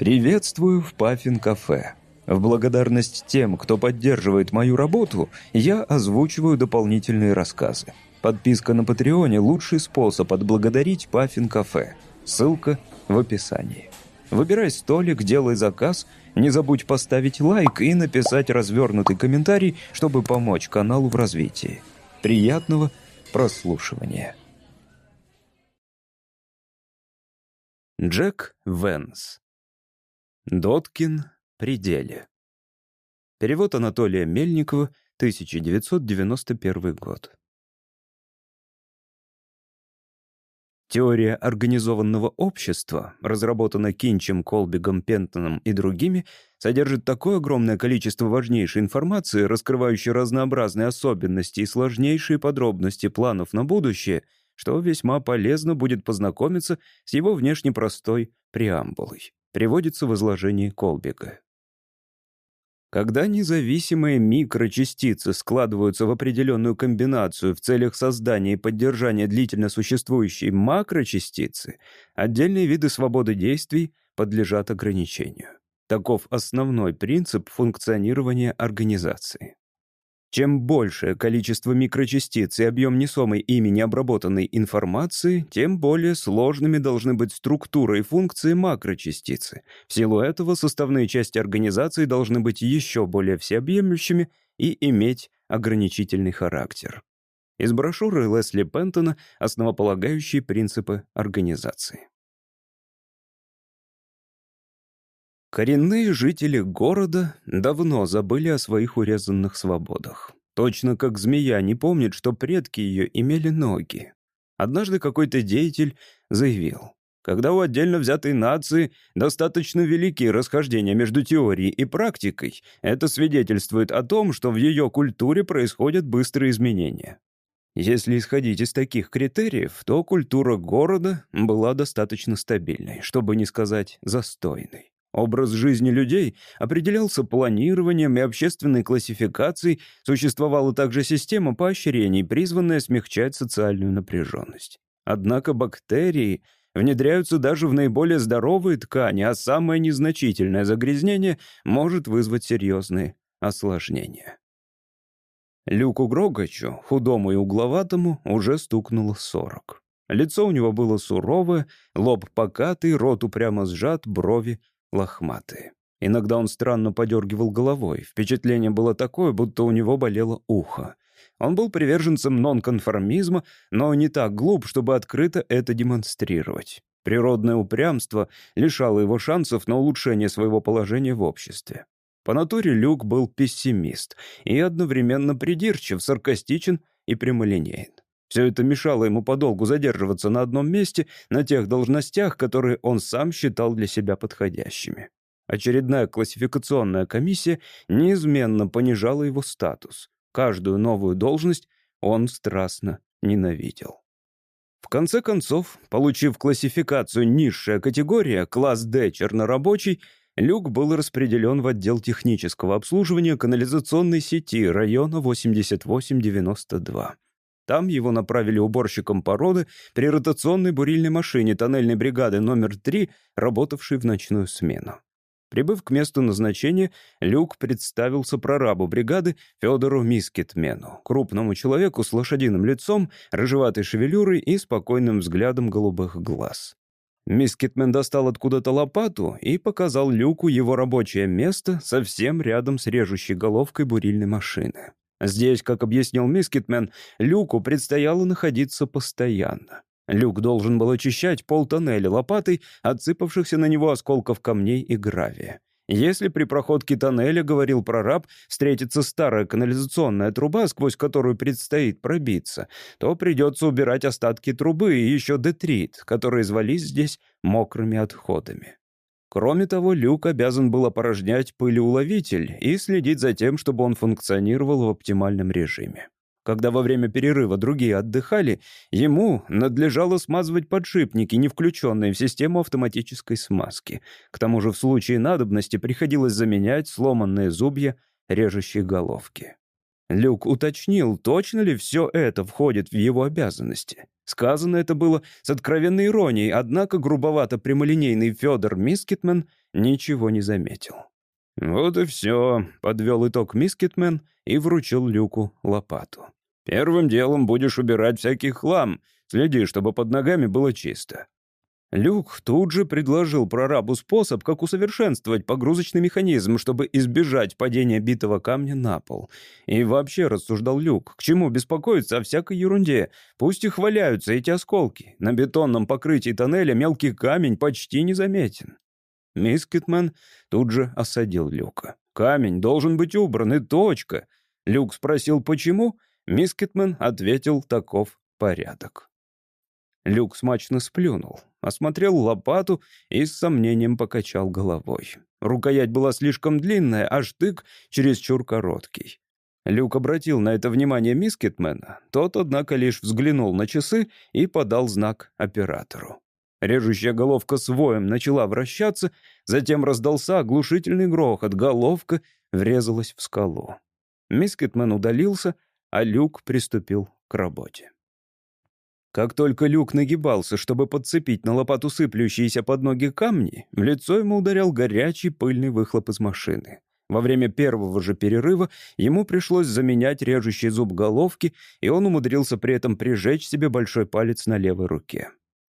Приветствую в Паффин-кафе. В благодарность тем, кто поддерживает мою работу, я озвучиваю дополнительные рассказы. Подписка на Патреоне – лучший способ отблагодарить Паффин-кафе. Ссылка в описании. Выбирай столик, делай заказ, не забудь поставить лайк и написать развернутый комментарий, чтобы помочь каналу в развитии. Приятного прослушивания. Джек Венс Доткин пределе. Перевод Анатолия Мельникова, 1991 год. Теория организованного общества, разработанная Кинчем, Колбигом, Пентоном и другими, содержит такое огромное количество важнейшей информации, раскрывающей разнообразные особенности и сложнейшие подробности планов на будущее, что весьма полезно будет познакомиться с его внешне простой преамбулой приводится в изложении Колбига. Когда независимые микрочастицы складываются в определенную комбинацию в целях создания и поддержания длительно существующей макрочастицы, отдельные виды свободы действий подлежат ограничению. Таков основной принцип функционирования организации. Чем большее количество микрочастиц и объем несомой ими необработанной информации, тем более сложными должны быть структура и функции макрочастицы. В силу этого составные части организации должны быть еще более всеобъемлющими и иметь ограничительный характер. Из брошюры Лесли Пентона «Основополагающие принципы организации». Коренные жители города давно забыли о своих урезанных свободах. Точно как змея не помнит, что предки ее имели ноги. Однажды какой-то деятель заявил, когда у отдельно взятой нации достаточно великие расхождения между теорией и практикой, это свидетельствует о том, что в ее культуре происходят быстрые изменения. Если исходить из таких критериев, то культура города была достаточно стабильной, чтобы не сказать застойной. Образ жизни людей определялся планированием и общественной классификацией, существовала также система поощрений, призванная смягчать социальную напряженность. Однако бактерии внедряются даже в наиболее здоровые ткани, а самое незначительное загрязнение может вызвать серьезные осложнения. Люку Грогачу, худому и угловатому, уже стукнуло сорок. Лицо у него было суровое, лоб покатый, рот упрямо сжат, брови лохматые. Иногда он странно подергивал головой. Впечатление было такое, будто у него болело ухо. Он был приверженцем нонконформизма, но не так глуп, чтобы открыто это демонстрировать. Природное упрямство лишало его шансов на улучшение своего положения в обществе. По натуре Люк был пессимист и одновременно придирчив, саркастичен и прямолинеен. Все это мешало ему подолгу задерживаться на одном месте, на тех должностях, которые он сам считал для себя подходящими. Очередная классификационная комиссия неизменно понижала его статус. Каждую новую должность он страстно ненавидел. В конце концов, получив классификацию «низшая категория», класс D чернорабочий, Люк был распределен в отдел технического обслуживания канализационной сети района 8892. Там его направили уборщиком породы при ротационной бурильной машине тоннельной бригады номер 3, работавшей в ночную смену. Прибыв к месту назначения, Люк представился прорабу бригады Федору Мискетмену, крупному человеку с лошадиным лицом, рыжеватой шевелюрой и спокойным взглядом голубых глаз. Мискетмен достал откуда-то лопату и показал Люку его рабочее место совсем рядом с режущей головкой бурильной машины. Здесь, как объяснил Мискетмен, Люку предстояло находиться постоянно. Люк должен был очищать пол тоннеля лопатой отсыпавшихся на него осколков камней и гравия. Если при проходке тоннеля, говорил прораб, встретится старая канализационная труба, сквозь которую предстоит пробиться, то придется убирать остатки трубы и еще детрит, которые звались здесь мокрыми отходами. Кроме того, люк обязан был опорожнять пылеуловитель и следить за тем, чтобы он функционировал в оптимальном режиме. Когда во время перерыва другие отдыхали, ему надлежало смазывать подшипники, не включенные в систему автоматической смазки. К тому же в случае надобности приходилось заменять сломанные зубья режущей головки. Люк уточнил, точно ли все это входит в его обязанности. Сказано это было с откровенной иронией, однако грубовато прямолинейный Федор Мискетмен ничего не заметил. «Вот и все», — подвел итог Мискетмен и вручил Люку лопату. «Первым делом будешь убирать всякий хлам. Следи, чтобы под ногами было чисто. Люк тут же предложил прорабу способ, как усовершенствовать погрузочный механизм, чтобы избежать падения битого камня на пол. И вообще, рассуждал Люк, к чему беспокоиться о всякой ерунде? Пусть их валяются эти осколки. На бетонном покрытии тоннеля мелкий камень почти незаметен. Мисс Китман тут же осадил Люка. «Камень должен быть убран, и точка». Люк спросил, почему. Мисс Китман ответил, таков порядок. Люк смачно сплюнул, осмотрел лопату и с сомнением покачал головой. Рукоять была слишком длинная, а штык чересчур короткий. Люк обратил на это внимание Мискетмена. Тот, однако, лишь взглянул на часы и подал знак оператору. Режущая головка с воем начала вращаться, затем раздался оглушительный грохот, головка врезалась в скалу. Мискетмен удалился, а Люк приступил к работе. Как только люк нагибался, чтобы подцепить на лопату сыплющиеся под ноги камни, в лицо ему ударял горячий пыльный выхлоп из машины. Во время первого же перерыва ему пришлось заменять режущий зуб головки, и он умудрился при этом прижечь себе большой палец на левой руке.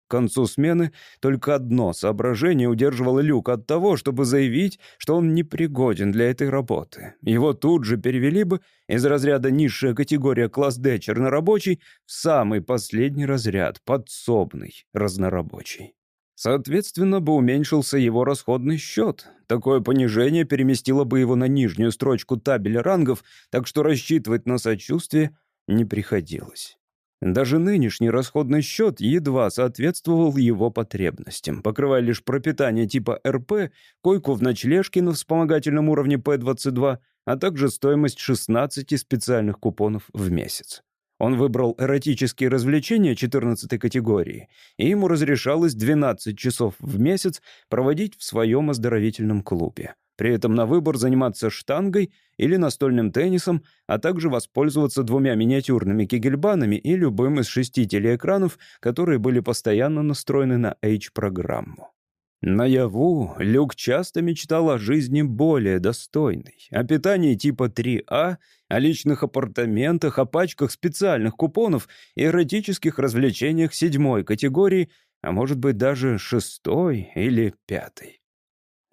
К концу смены только одно соображение удерживало Люк от того, чтобы заявить, что он непригоден для этой работы. Его тут же перевели бы из разряда низшая категория класс D чернорабочий в самый последний разряд, подсобный разнорабочий. Соответственно, бы уменьшился его расходный счет. Такое понижение переместило бы его на нижнюю строчку табеля рангов, так что рассчитывать на сочувствие не приходилось. Даже нынешний расходный счет едва соответствовал его потребностям, покрывая лишь пропитание типа РП, койку в ночлежке на вспомогательном уровне П-22, а также стоимость 16 специальных купонов в месяц. Он выбрал эротические развлечения 14 категории, и ему разрешалось 12 часов в месяц проводить в своем оздоровительном клубе. При этом на выбор заниматься штангой или настольным теннисом, а также воспользоваться двумя миниатюрными кегельбанами и любым из шести телеэкранов, которые были постоянно настроены на H-программу. Наяву Люк часто мечтал о жизни более достойной, о питании типа 3А, о личных апартаментах, о пачках специальных купонов и эротических развлечениях седьмой категории, а может быть даже шестой или пятой.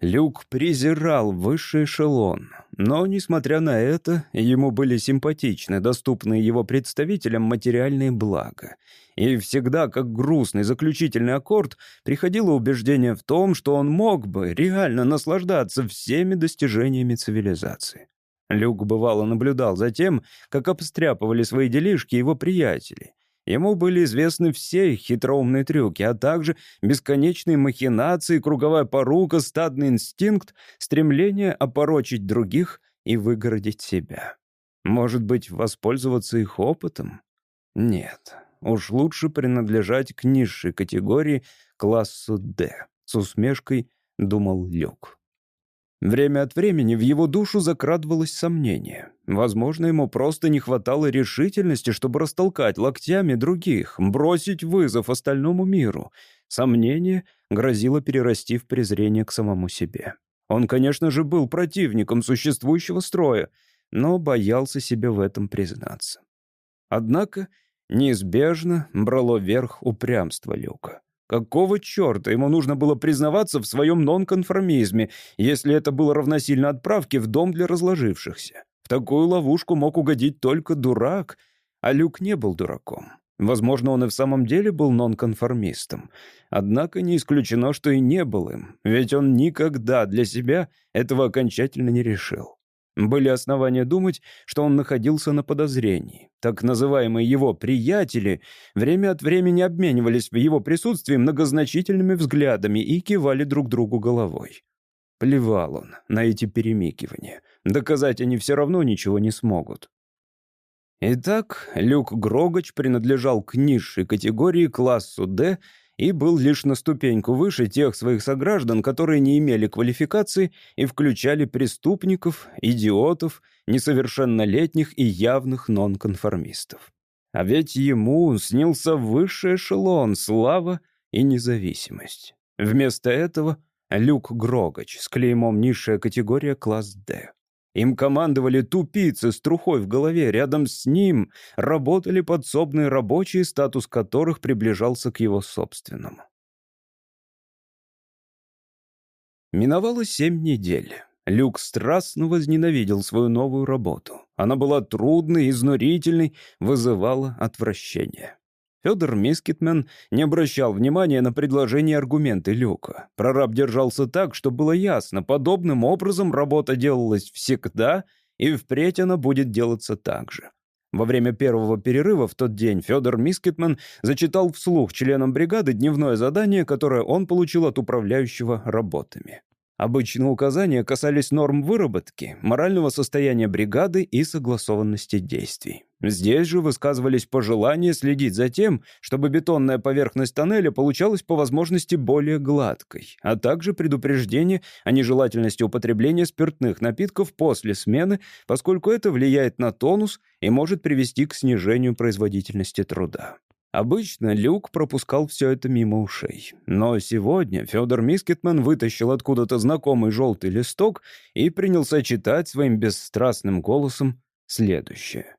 Люк презирал высший эшелон, но, несмотря на это, ему были симпатичны доступные его представителям материальные блага. И всегда, как грустный заключительный аккорд, приходило убеждение в том, что он мог бы реально наслаждаться всеми достижениями цивилизации. Люк бывало наблюдал за тем, как обстряпывали свои делишки его приятели — Ему были известны все хитроумные трюки, а также бесконечные махинации, круговая порука, стадный инстинкт, стремление опорочить других и выгородить себя. Может быть, воспользоваться их опытом? Нет, уж лучше принадлежать к низшей категории классу «Д», с усмешкой думал Люк. Время от времени в его душу закрадывалось сомнение. Возможно, ему просто не хватало решительности, чтобы растолкать локтями других, бросить вызов остальному миру. Сомнение грозило перерасти в презрение к самому себе. Он, конечно же, был противником существующего строя, но боялся себе в этом признаться. Однако неизбежно брало верх упрямство Люка. Какого черта ему нужно было признаваться в своем нонконформизме, если это было равносильно отправке в дом для разложившихся? В такую ловушку мог угодить только дурак, а Люк не был дураком. Возможно, он и в самом деле был нонконформистом. Однако не исключено, что и не был им, ведь он никогда для себя этого окончательно не решил. Были основания думать, что он находился на подозрении. Так называемые его «приятели» время от времени обменивались в его присутствии многозначительными взглядами и кивали друг другу головой. Плевал он на эти перемикивания. Доказать они все равно ничего не смогут. Итак, Люк Грогач принадлежал к низшей категории классу «Д», и был лишь на ступеньку выше тех своих сограждан, которые не имели квалификации и включали преступников, идиотов, несовершеннолетних и явных нонконформистов. А ведь ему снился высший эшелон, слава и независимость. Вместо этого Люк Грогач с клеймом «Низшая категория, класс D». Им командовали тупицы с трухой в голове. Рядом с ним работали подсобные рабочие, статус которых приближался к его собственному. Миновало семь недель. Люк страстно возненавидел свою новую работу. Она была трудной, изнурительной, вызывала отвращение. Федор Мискетмен не обращал внимания на предложения и аргументы Люка. Прораб держался так, что было ясно, подобным образом работа делалась всегда, и впредь она будет делаться так же. Во время первого перерыва в тот день Федор Мискетман зачитал вслух членам бригады дневное задание, которое он получил от управляющего работами. Обычно указания касались норм выработки, морального состояния бригады и согласованности действий. Здесь же высказывались пожелания следить за тем, чтобы бетонная поверхность тоннеля получалась по возможности более гладкой, а также предупреждение о нежелательности употребления спиртных напитков после смены, поскольку это влияет на тонус и может привести к снижению производительности труда. Обычно Люк пропускал все это мимо ушей. Но сегодня Федор Мискетман вытащил откуда-то знакомый желтый листок и принялся читать своим бесстрастным голосом следующее.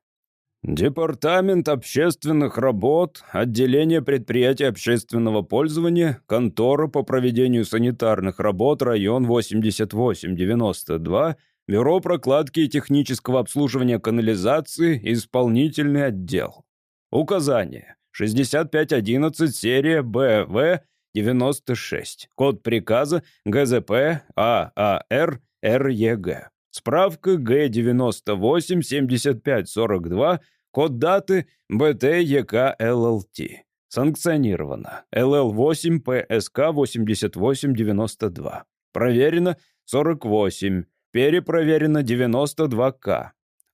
Департамент общественных работ, отделение предприятий общественного пользования, контора по проведению санитарных работ, район 8892, бюро прокладки и технического обслуживания канализации, исполнительный отдел. Указание. 6511, серия БВ 96. Код приказа ГЗП ААР РЕГ. Справка Г98-7542, код даты БТ-ЕК ЛЛТ. Санкционировано. ЛЛ8 ПСК 8892. Проверено 48. Перепроверено 92К.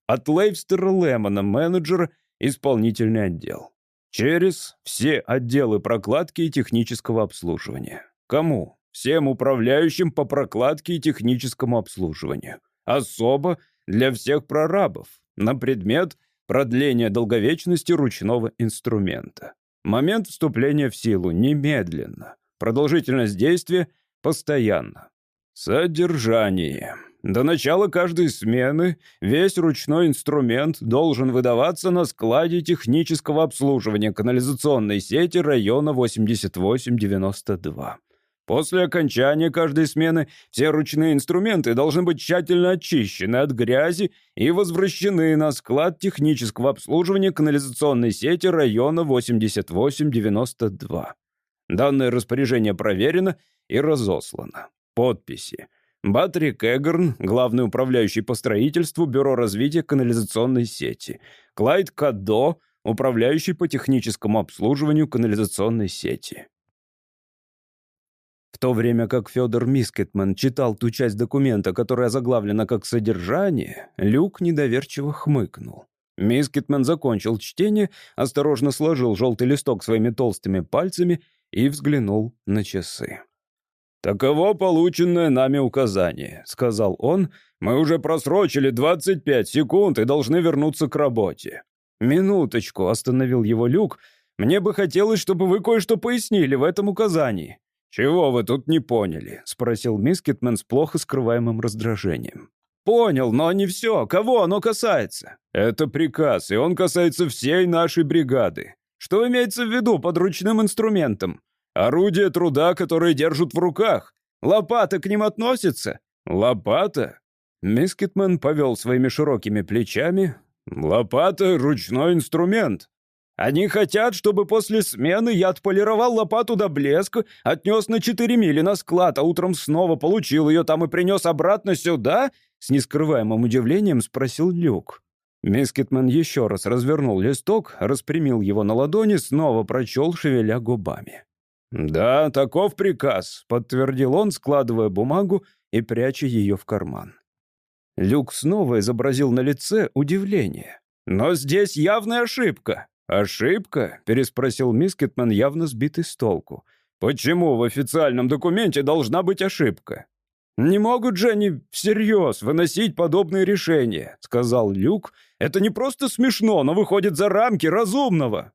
От Лейвстера Лемона, менеджер, исполнительный отдел. Через все отделы прокладки и технического обслуживания. Кому? Всем управляющим по прокладке и техническому обслуживанию. Особо для всех прорабов. На предмет продления долговечности ручного инструмента. Момент вступления в силу немедленно. Продолжительность действия постоянно. Содержание. До начала каждой смены весь ручной инструмент должен выдаваться на складе технического обслуживания канализационной сети района 8892. После окончания каждой смены все ручные инструменты должны быть тщательно очищены от грязи и возвращены на склад технического обслуживания канализационной сети района 8892. Данное распоряжение проверено и разослано. Подписи. Батри Кэгерн, главный управляющий по строительству Бюро развития канализационной сети. Клайд Кадо, управляющий по техническому обслуживанию канализационной сети. В то время как Федор Мискетман читал ту часть документа, которая заглавлена как «Содержание», Люк недоверчиво хмыкнул. Мискетман закончил чтение, осторожно сложил желтый листок своими толстыми пальцами и взглянул на часы. «Таково полученное нами указание», — сказал он. «Мы уже просрочили 25 секунд и должны вернуться к работе». «Минуточку», — остановил его Люк. «Мне бы хотелось, чтобы вы кое-что пояснили в этом указании». «Чего вы тут не поняли?» — спросил Мискетмен с плохо скрываемым раздражением. «Понял, но не все. Кого оно касается?» «Это приказ, и он касается всей нашей бригады. Что имеется в виду под ручным инструментом?» Орудие труда, которое держат в руках. Лопата к ним относится? Лопата? Мискетман повел своими широкими плечами. Лопата — ручной инструмент. Они хотят, чтобы после смены я отполировал лопату до блеска, отнес на 4 мили на склад, а утром снова получил ее там и принес обратно сюда?» С нескрываемым удивлением спросил Люк. Мискетман еще раз развернул листок, распрямил его на ладони, снова прочел, шевеля губами. «Да, таков приказ», — подтвердил он, складывая бумагу и пряча ее в карман. Люк снова изобразил на лице удивление. «Но здесь явная ошибка». «Ошибка?» — переспросил Мискетман, явно сбитый с толку. «Почему в официальном документе должна быть ошибка?» «Не могут же они всерьез выносить подобные решения», — сказал Люк. «Это не просто смешно, но выходит за рамки разумного».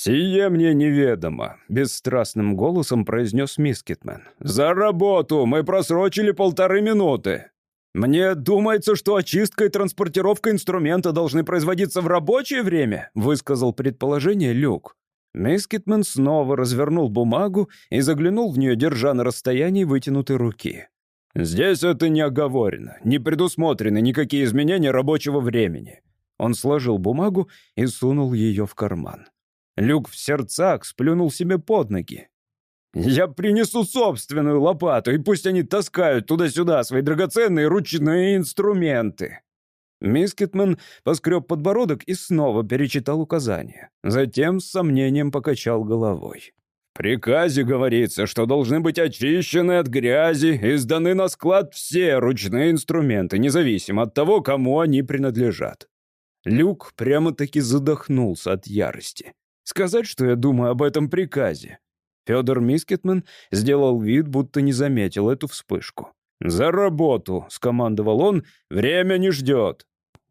«Сие мне неведомо», — бесстрастным голосом произнес Мискетмен. «За работу! Мы просрочили полторы минуты!» «Мне думается, что очистка и транспортировка инструмента должны производиться в рабочее время», — высказал предположение Люк. Мискетмен снова развернул бумагу и заглянул в нее, держа на расстоянии вытянутой руки. «Здесь это не оговорено, не предусмотрены никакие изменения рабочего времени». Он сложил бумагу и сунул ее в карман. Люк в сердцах сплюнул себе под ноги. «Я принесу собственную лопату, и пусть они таскают туда-сюда свои драгоценные ручные инструменты». Мискетман поскреб подбородок и снова перечитал указания. Затем с сомнением покачал головой. «В приказе говорится, что должны быть очищены от грязи и сданы на склад все ручные инструменты, независимо от того, кому они принадлежат». Люк прямо-таки задохнулся от ярости. Сказать, что я думаю об этом приказе. Федор Мискетман сделал вид, будто не заметил эту вспышку. «За работу!» — скомандовал он. «Время не ждет!»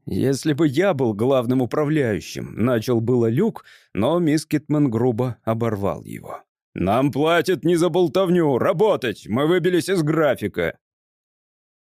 «Если бы я был главным управляющим», — начал было Люк, но Мискетман грубо оборвал его. «Нам платят не за болтовню! Работать! Мы выбились из графика!»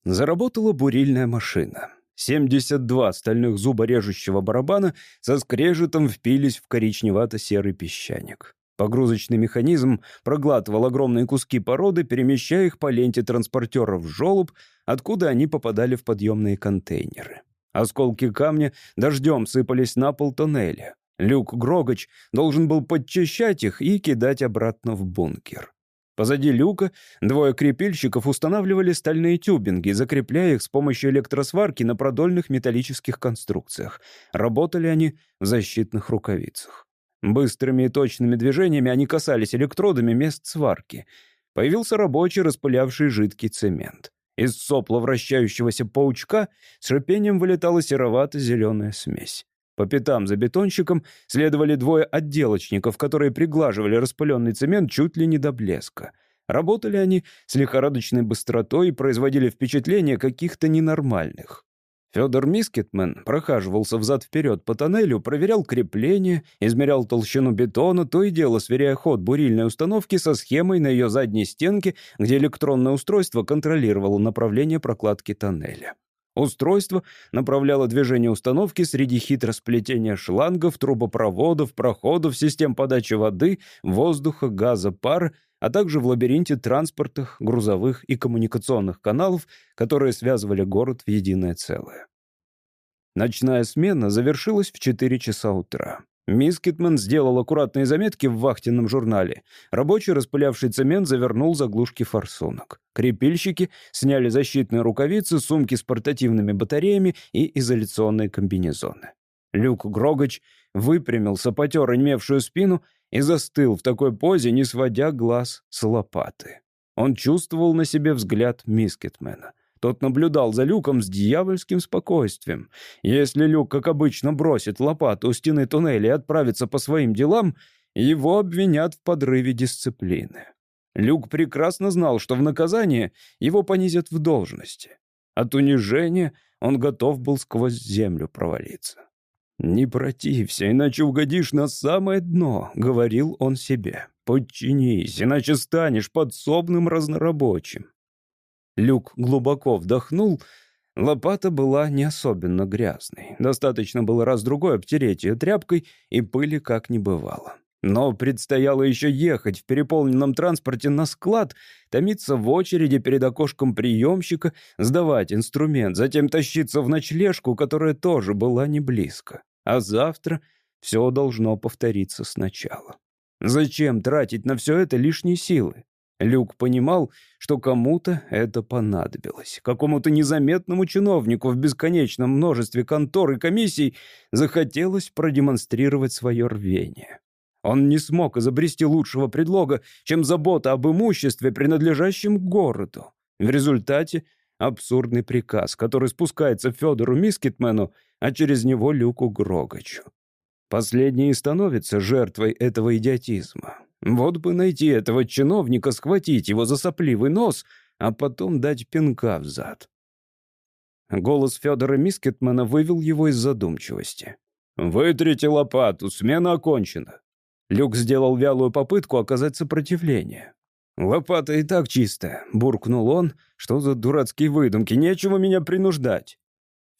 Заработала бурильная машина. 72 стальных зуба режущего барабана со скрежетом впились в коричневато-серый песчаник. Погрузочный механизм проглатывал огромные куски породы, перемещая их по ленте транспортера в желоб, откуда они попадали в подъемные контейнеры. Осколки камня дождем сыпались на пол тоннеля. Люк Грогач должен был подчищать их и кидать обратно в бункер. Позади люка двое крепильщиков устанавливали стальные тюбинги, закрепляя их с помощью электросварки на продольных металлических конструкциях. Работали они в защитных рукавицах. Быстрыми и точными движениями они касались электродами мест сварки. Появился рабочий, распылявший жидкий цемент. Из сопла вращающегося паучка с шипением вылетала серовато-зеленая смесь. По пятам за бетонщиком следовали двое отделочников, которые приглаживали распыленный цемент чуть ли не до блеска. Работали они с лихорадочной быстротой и производили впечатление каких-то ненормальных. Федор Мискетмен прохаживался взад-вперед по тоннелю, проверял крепление, измерял толщину бетона, то и дело сверяя ход бурильной установки со схемой на ее задней стенке, где электронное устройство контролировало направление прокладки тоннеля. Устройство направляло движение установки среди хитросплетения шлангов, трубопроводов, проходов, систем подачи воды, воздуха, газа, пара, а также в лабиринте транспортных, грузовых и коммуникационных каналов, которые связывали город в единое целое. Ночная смена завершилась в 4 часа утра. Мисс Китман сделал аккуратные заметки в вахтенном журнале. Рабочий, распылявший цемент, завернул заглушки форсунок. Крепильщики сняли защитные рукавицы, сумки с портативными батареями и изоляционные комбинезоны. Люк Грогач выпрямился, потер онемевшую спину и застыл в такой позе, не сводя глаз с лопаты. Он чувствовал на себе взгляд Мискетмена. Тот наблюдал за Люком с дьявольским спокойствием. Если Люк, как обычно, бросит лопату у стены туннеля и отправится по своим делам, его обвинят в подрыве дисциплины. Люк прекрасно знал, что в наказание его понизят в должности. От унижения он готов был сквозь землю провалиться. «Не протився, иначе угодишь на самое дно», — говорил он себе. «Подчинись, иначе станешь подсобным разнорабочим». Люк глубоко вдохнул. Лопата была не особенно грязной. Достаточно было раз-другой обтереть ее тряпкой, и пыли как не бывало. Но предстояло еще ехать в переполненном транспорте на склад, томиться в очереди перед окошком приемщика, сдавать инструмент, затем тащиться в ночлежку, которая тоже была не близко. А завтра все должно повториться сначала. Зачем тратить на все это лишние силы? Люк понимал, что кому-то это понадобилось. Какому-то незаметному чиновнику в бесконечном множестве контор и комиссий захотелось продемонстрировать свое рвение. Он не смог изобрести лучшего предлога, чем забота об имуществе, принадлежащем городу. В результате абсурдный приказ, который спускается Федору Мискетмену, а через него Люку Грогачу. Последний и становится жертвой этого идиотизма. Вот бы найти этого чиновника, схватить его за сопливый нос, а потом дать пинка в зад. Голос Федора Мискетмана вывел его из задумчивости. «Вытрите лопату, смена окончена». Люк сделал вялую попытку оказать сопротивление. «Лопата и так чистая», — буркнул он. «Что за дурацкие выдумки? Нечего меня принуждать».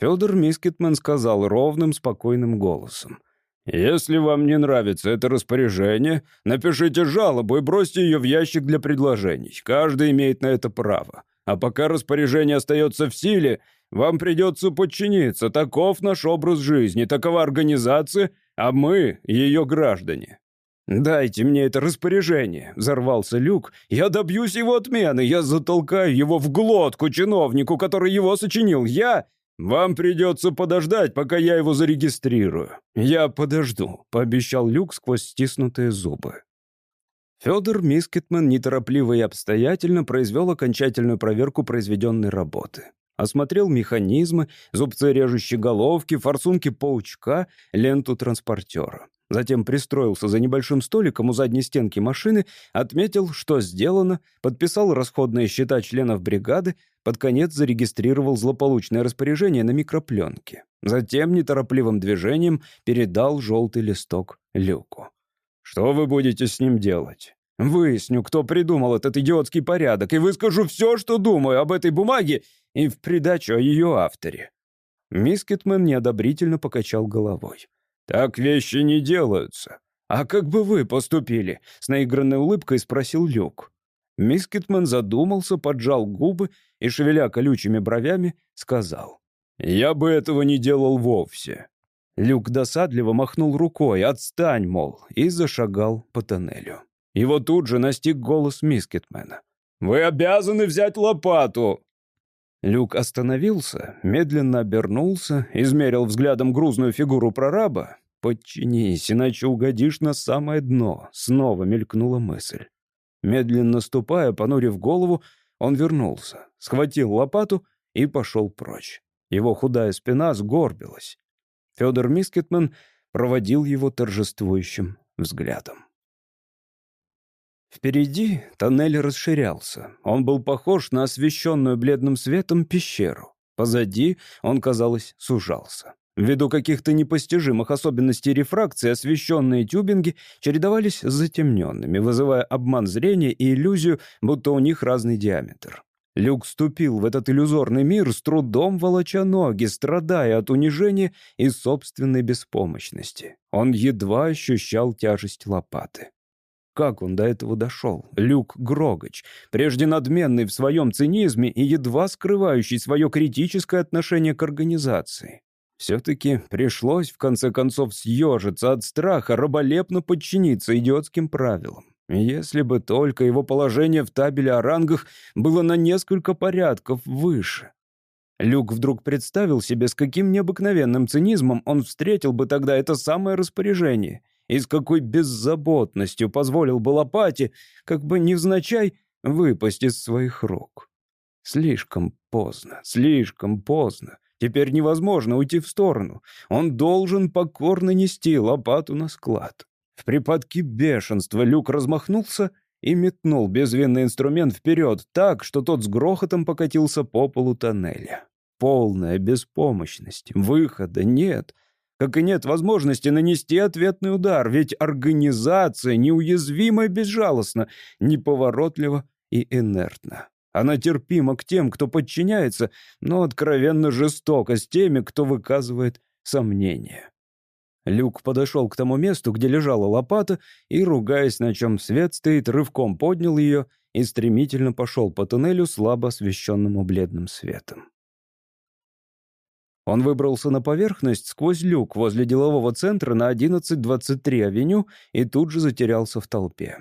Федор Мискетман сказал ровным, спокойным голосом. «Если вам не нравится это распоряжение, напишите жалобу и бросьте ее в ящик для предложений. Каждый имеет на это право. А пока распоряжение остается в силе, вам придется подчиниться. Таков наш образ жизни, такова организация, а мы — ее граждане». «Дайте мне это распоряжение», — взорвался Люк. «Я добьюсь его отмены, я затолкаю его в глотку чиновнику, который его сочинил. Я...» «Вам придется подождать, пока я его зарегистрирую». «Я подожду», — пообещал Люк сквозь стиснутые зубы. Федор Мискетман неторопливо и обстоятельно произвел окончательную проверку произведенной работы. Осмотрел механизмы, зубцы режущей головки, форсунки паучка, ленту транспортера. Затем пристроился за небольшим столиком у задней стенки машины, отметил, что сделано, подписал расходные счета членов бригады, под конец зарегистрировал злополучное распоряжение на микропленке. Затем неторопливым движением передал желтый листок Люку. «Что вы будете с ним делать?» «Выясню, кто придумал этот идиотский порядок, и выскажу все, что думаю об этой бумаге и в придачу о ее авторе». Мискетмен неодобрительно покачал головой. «Так вещи не делаются. А как бы вы поступили?» — с наигранной улыбкой спросил Люк. Мискетман задумался, поджал губы и, шевеля колючими бровями, сказал. «Я бы этого не делал вовсе». Люк досадливо махнул рукой «Отстань, мол», и зашагал по тоннелю. Его тут же настиг голос Мискетмена. «Вы обязаны взять лопату!» Люк остановился, медленно обернулся, измерил взглядом грузную фигуру прораба. «Подчинись, иначе угодишь на самое дно», — снова мелькнула мысль. Медленно ступая, понурив голову, он вернулся, схватил лопату и пошел прочь. Его худая спина сгорбилась. Федор Мискетман проводил его торжествующим взглядом. Впереди тоннель расширялся. Он был похож на освещенную бледным светом пещеру. Позади он, казалось, сужался. Ввиду каких-то непостижимых особенностей рефракции освещенные тюбинги чередовались с затемненными, вызывая обман зрения и иллюзию, будто у них разный диаметр. Люк ступил в этот иллюзорный мир с трудом волоча ноги, страдая от унижения и собственной беспомощности. Он едва ощущал тяжесть лопаты. Как он до этого дошел? Люк Грогач, прежде надменный в своем цинизме и едва скрывающий свое критическое отношение к организации. Все-таки пришлось, в конце концов, съежиться от страха, раболепно подчиниться идиотским правилам. Если бы только его положение в табеле о рангах было на несколько порядков выше. Люк вдруг представил себе, с каким необыкновенным цинизмом он встретил бы тогда это самое распоряжение — и с какой беззаботностью позволил бы лопате, как бы невзначай, выпасть из своих рук. Слишком поздно, слишком поздно. Теперь невозможно уйти в сторону. Он должен покорно нести лопату на склад. В припадке бешенства Люк размахнулся и метнул безвинный инструмент вперед так, что тот с грохотом покатился по полу тоннеля. Полная беспомощность. Выхода нет — как и нет возможности нанести ответный удар, ведь организация неуязвима и безжалостна, неповоротлива и инертна. Она терпима к тем, кто подчиняется, но откровенно жестока с теми, кто выказывает сомнения. Люк подошел к тому месту, где лежала лопата, и, ругаясь, на чем свет стоит, рывком поднял ее и стремительно пошел по туннелю, слабо освещенному бледным светом. Он выбрался на поверхность сквозь люк возле делового центра на 1123 авеню и тут же затерялся в толпе.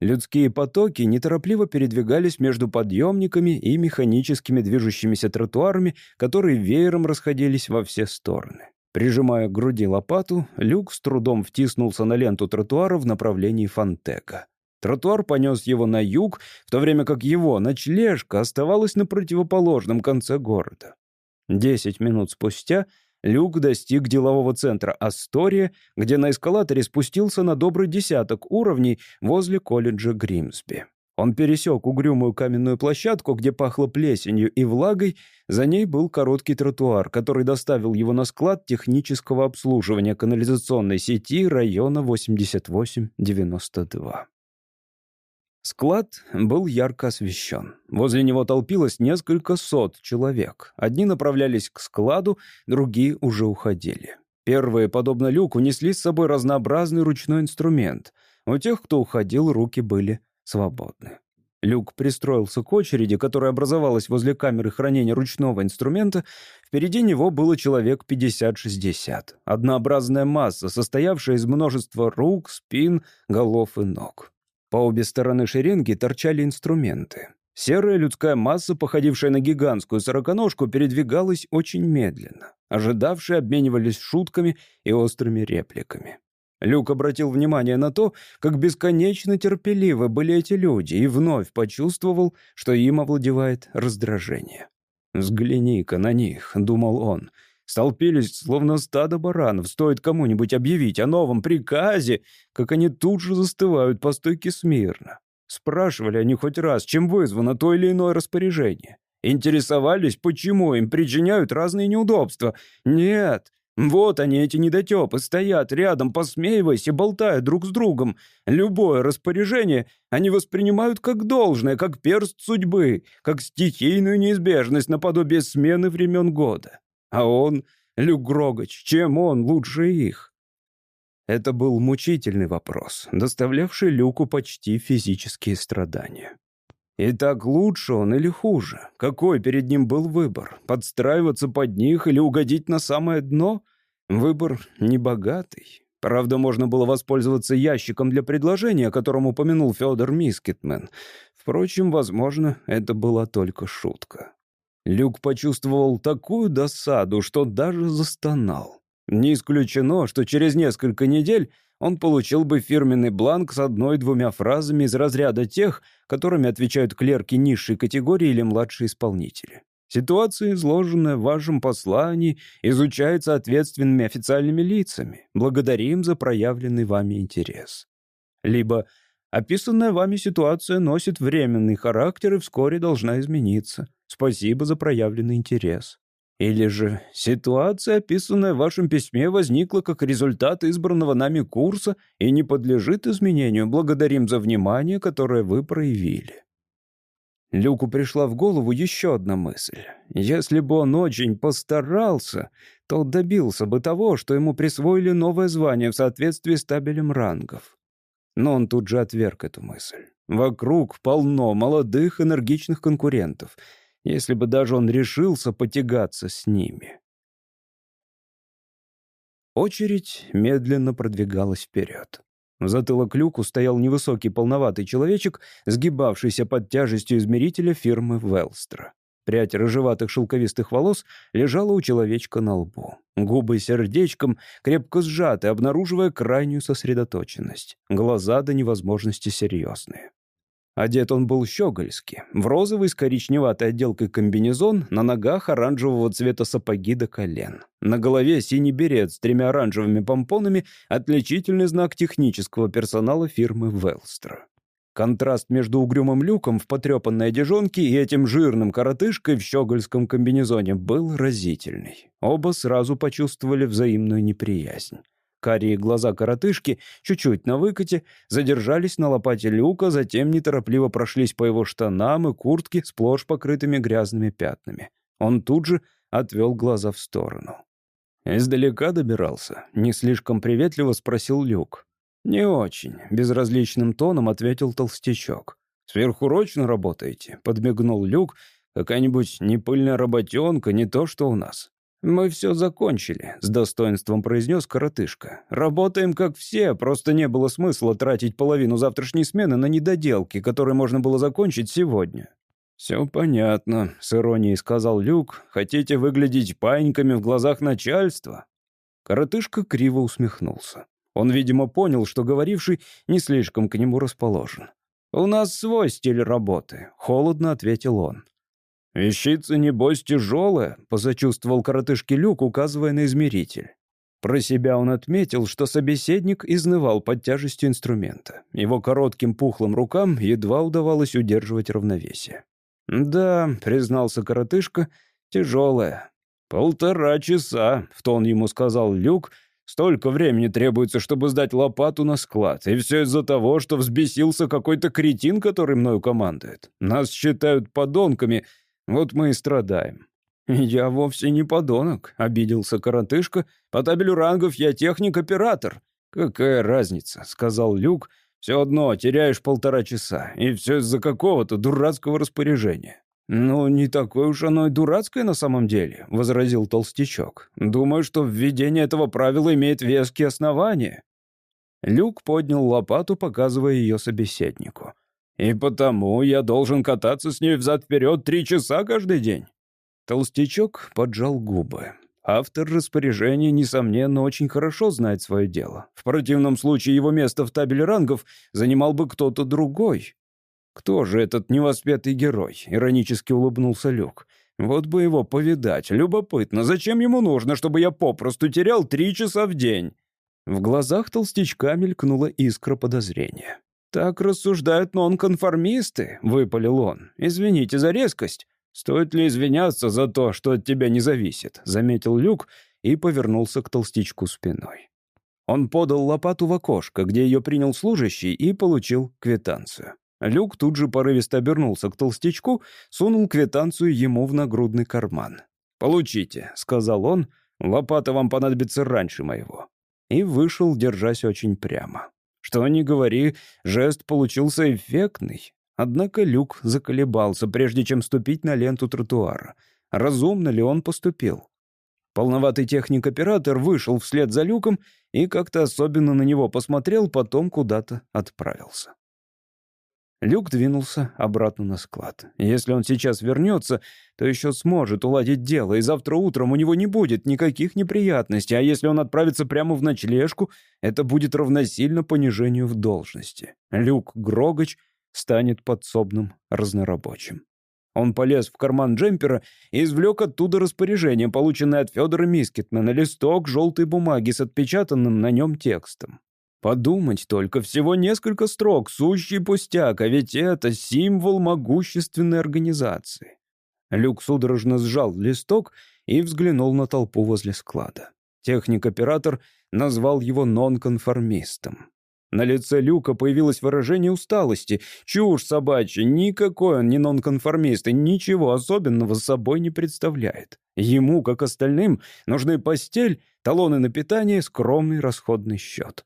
Людские потоки неторопливо передвигались между подъемниками и механическими движущимися тротуарами, которые веером расходились во все стороны. Прижимая к груди лопату, Люк с трудом втиснулся на ленту тротуара в направлении Фантека. Тротуар понес его на юг, в то время как его ночлежка оставалась на противоположном конце города. Десять минут спустя Люк достиг делового центра «Астория», где на эскалаторе спустился на добрый десяток уровней возле колледжа Гримсби. Он пересек угрюмую каменную площадку, где пахло плесенью и влагой. За ней был короткий тротуар, который доставил его на склад технического обслуживания канализационной сети района 8892. Склад был ярко освещен. Возле него толпилось несколько сот человек. Одни направлялись к складу, другие уже уходили. Первые, подобно люку, несли с собой разнообразный ручной инструмент. У тех, кто уходил, руки были свободны. Люк пристроился к очереди, которая образовалась возле камеры хранения ручного инструмента. Впереди него было человек 50-60. Однообразная масса, состоявшая из множества рук, спин, голов и ног. По обе стороны шеренги торчали инструменты. Серая людская масса, походившая на гигантскую сороконожку, передвигалась очень медленно. Ожидавшие обменивались шутками и острыми репликами. Люк обратил внимание на то, как бесконечно терпеливы были эти люди, и вновь почувствовал, что им овладевает раздражение. «Взгляни-ка на них», — думал он, — Столпились, словно стадо баранов. Стоит кому-нибудь объявить о новом приказе, как они тут же застывают по стойке смирно. Спрашивали они хоть раз, чем вызвано то или иное распоряжение. Интересовались, почему им причиняют разные неудобства. Нет, вот они, эти недотепы, стоят рядом, посмеиваясь и болтая друг с другом. Любое распоряжение они воспринимают как должное, как перст судьбы, как стихийную неизбежность наподобие смены времен года. А он, Люк Грогач, чем он лучше их? Это был мучительный вопрос, доставлявший Люку почти физические страдания. Итак, лучше он или хуже? Какой перед ним был выбор? Подстраиваться под них или угодить на самое дно? Выбор небогатый. Правда, можно было воспользоваться ящиком для предложения, о котором упомянул Федор Мискетмен. Впрочем, возможно, это была только шутка. Люк почувствовал такую досаду, что даже застонал. Не исключено, что через несколько недель он получил бы фирменный бланк с одной-двумя фразами из разряда тех, которыми отвечают клерки низшей категории или младшие исполнители. Ситуация, изложенная в вашем послании, изучается ответственными официальными лицами. Благодарим за проявленный вами интерес. Либо описанная вами ситуация носит временный характер и вскоре должна измениться. Спасибо за проявленный интерес. Или же ситуация, описанная в вашем письме, возникла как результат избранного нами курса и не подлежит изменению. Благодарим за внимание, которое вы проявили. Люку пришла в голову еще одна мысль. Если бы он очень постарался, то добился бы того, что ему присвоили новое звание в соответствии с табелем рангов. Но он тут же отверг эту мысль. Вокруг полно молодых энергичных конкурентов — если бы даже он решился потягаться с ними. Очередь медленно продвигалась вперед. В затылок люку стоял невысокий полноватый человечек, сгибавшийся под тяжестью измерителя фирмы Велстра. Прядь рыжеватых шелковистых волос лежала у человечка на лбу. Губы сердечком крепко сжаты, обнаруживая крайнюю сосредоточенность. Глаза до невозможности серьезные. Одет он был щегольски, в розовый с коричневатой отделкой комбинезон, на ногах оранжевого цвета сапоги до колен. На голове синий берет с тремя оранжевыми помпонами, отличительный знак технического персонала фирмы Велстра. Контраст между угрюмым люком в потрепанной одежонке и этим жирным коротышкой в щегольском комбинезоне был разительный. Оба сразу почувствовали взаимную неприязнь. Карие глаза коротышки, чуть-чуть на выкате, задержались на лопате люка, затем неторопливо прошлись по его штанам и куртке, сплошь покрытыми грязными пятнами. Он тут же отвел глаза в сторону. «Издалека добирался?» — не слишком приветливо спросил Люк. «Не очень», — безразличным тоном ответил толстячок. «Сверхурочно работаете?» — подмигнул Люк. «Какая-нибудь непыльная работенка, не то что у нас». «Мы все закончили», — с достоинством произнес коротышка. «Работаем как все, просто не было смысла тратить половину завтрашней смены на недоделки, которые можно было закончить сегодня». «Все понятно», — с иронией сказал Люк. «Хотите выглядеть паиньками в глазах начальства?» Коротышка криво усмехнулся. Он, видимо, понял, что говоривший не слишком к нему расположен. «У нас свой стиль работы», — холодно ответил он. «Вещица, небось, тяжелая», — позачувствовал коротышки Люк, указывая на измеритель. Про себя он отметил, что собеседник изнывал под тяжестью инструмента. Его коротким пухлым рукам едва удавалось удерживать равновесие. «Да», — признался коротышка, — «тяжелая». «Полтора часа», — в тон ему сказал Люк, — «столько времени требуется, чтобы сдать лопату на склад. И все из-за того, что взбесился какой-то кретин, который мною командует. Нас считают подонками, вот мы и страдаем». «Я вовсе не подонок», — обиделся коротышка. «По табелю рангов я техник-оператор». «Какая разница?» — сказал Люк. «Все одно теряешь полтора часа, и все из-за какого-то дурацкого распоряжения». «Ну, не такое уж оно и дурацкое на самом деле», — возразил толстячок. «Думаю, что введение этого правила имеет веские основания». Люк поднял лопату, показывая ее собеседнику. «И потому я должен кататься с ней взад-вперед три часа каждый день». Толстячок поджал губы. Автор распоряжения, несомненно, очень хорошо знает свое дело. В противном случае его место в табеле рангов занимал бы кто-то другой. «Кто же этот невоспетый герой?» — иронически улыбнулся Люк. «Вот бы его повидать. Любопытно, зачем ему нужно, чтобы я попросту терял три часа в день?» В глазах толстячка мелькнула искра подозрения. «Так рассуждают нонконформисты», — выпалил он. «Извините за резкость. «Стоит ли извиняться за то, что от тебя не зависит?» — заметил Люк и повернулся к толстячку спиной. Он подал лопату в окошко, где ее принял служащий, и получил квитанцию. Люк тут же порывисто обернулся к толстячку, сунул квитанцию ему в нагрудный карман. «Получите», — сказал он, — «лопата вам понадобится раньше моего». И вышел, держась очень прямо. Что ни говори, жест получился эффектный. Однако Люк заколебался, прежде чем ступить на ленту тротуара. Разумно ли он поступил? Полноватый техник-оператор вышел вслед за Люком и как-то особенно на него посмотрел, потом куда-то отправился. Люк двинулся обратно на склад. Если он сейчас вернется, то еще сможет уладить дело, и завтра утром у него не будет никаких неприятностей, а если он отправится прямо в ночлежку, это будет равносильно понижению в должности. Люк Грогач станет подсобным разнорабочим. Он полез в карман джемпера и извлек оттуда распоряжение, полученное от Федора Мискетмена, листок желтой бумаги с отпечатанным на нем текстом. Подумать только, всего несколько строк, сущий пустяк, а ведь это символ могущественной организации. Люк судорожно сжал листок и взглянул на толпу возле склада. Техник-оператор назвал его нонконформистом. На лице Люка появилось выражение усталости. Чушь собачья, никакой он не нонконформист и ничего особенного собой не представляет. Ему, как остальным, нужны постель, талоны на питание, скромный расходный счет.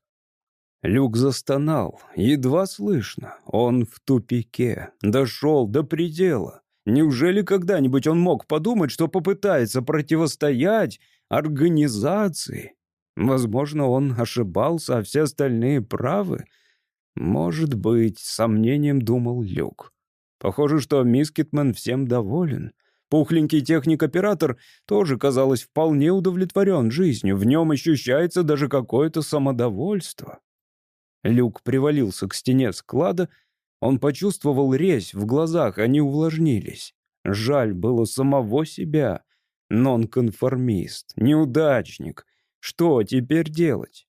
Люк застонал, едва слышно. Он в тупике, дошел до предела. Неужели когда-нибудь он мог подумать, что попытается противостоять организации, Возможно, он ошибался, а все остальные правы. Может быть, с сомнением думал Люк. Похоже, что Мискетман всем доволен. Пухленький техник-оператор тоже, казалось, вполне удовлетворен жизнью. В нем ощущается даже какое-то самодовольство. Люк привалился к стене склада. Он почувствовал резь в глазах, они увлажнились. Жаль было самого себя. Нонконформист, неудачник — что теперь делать?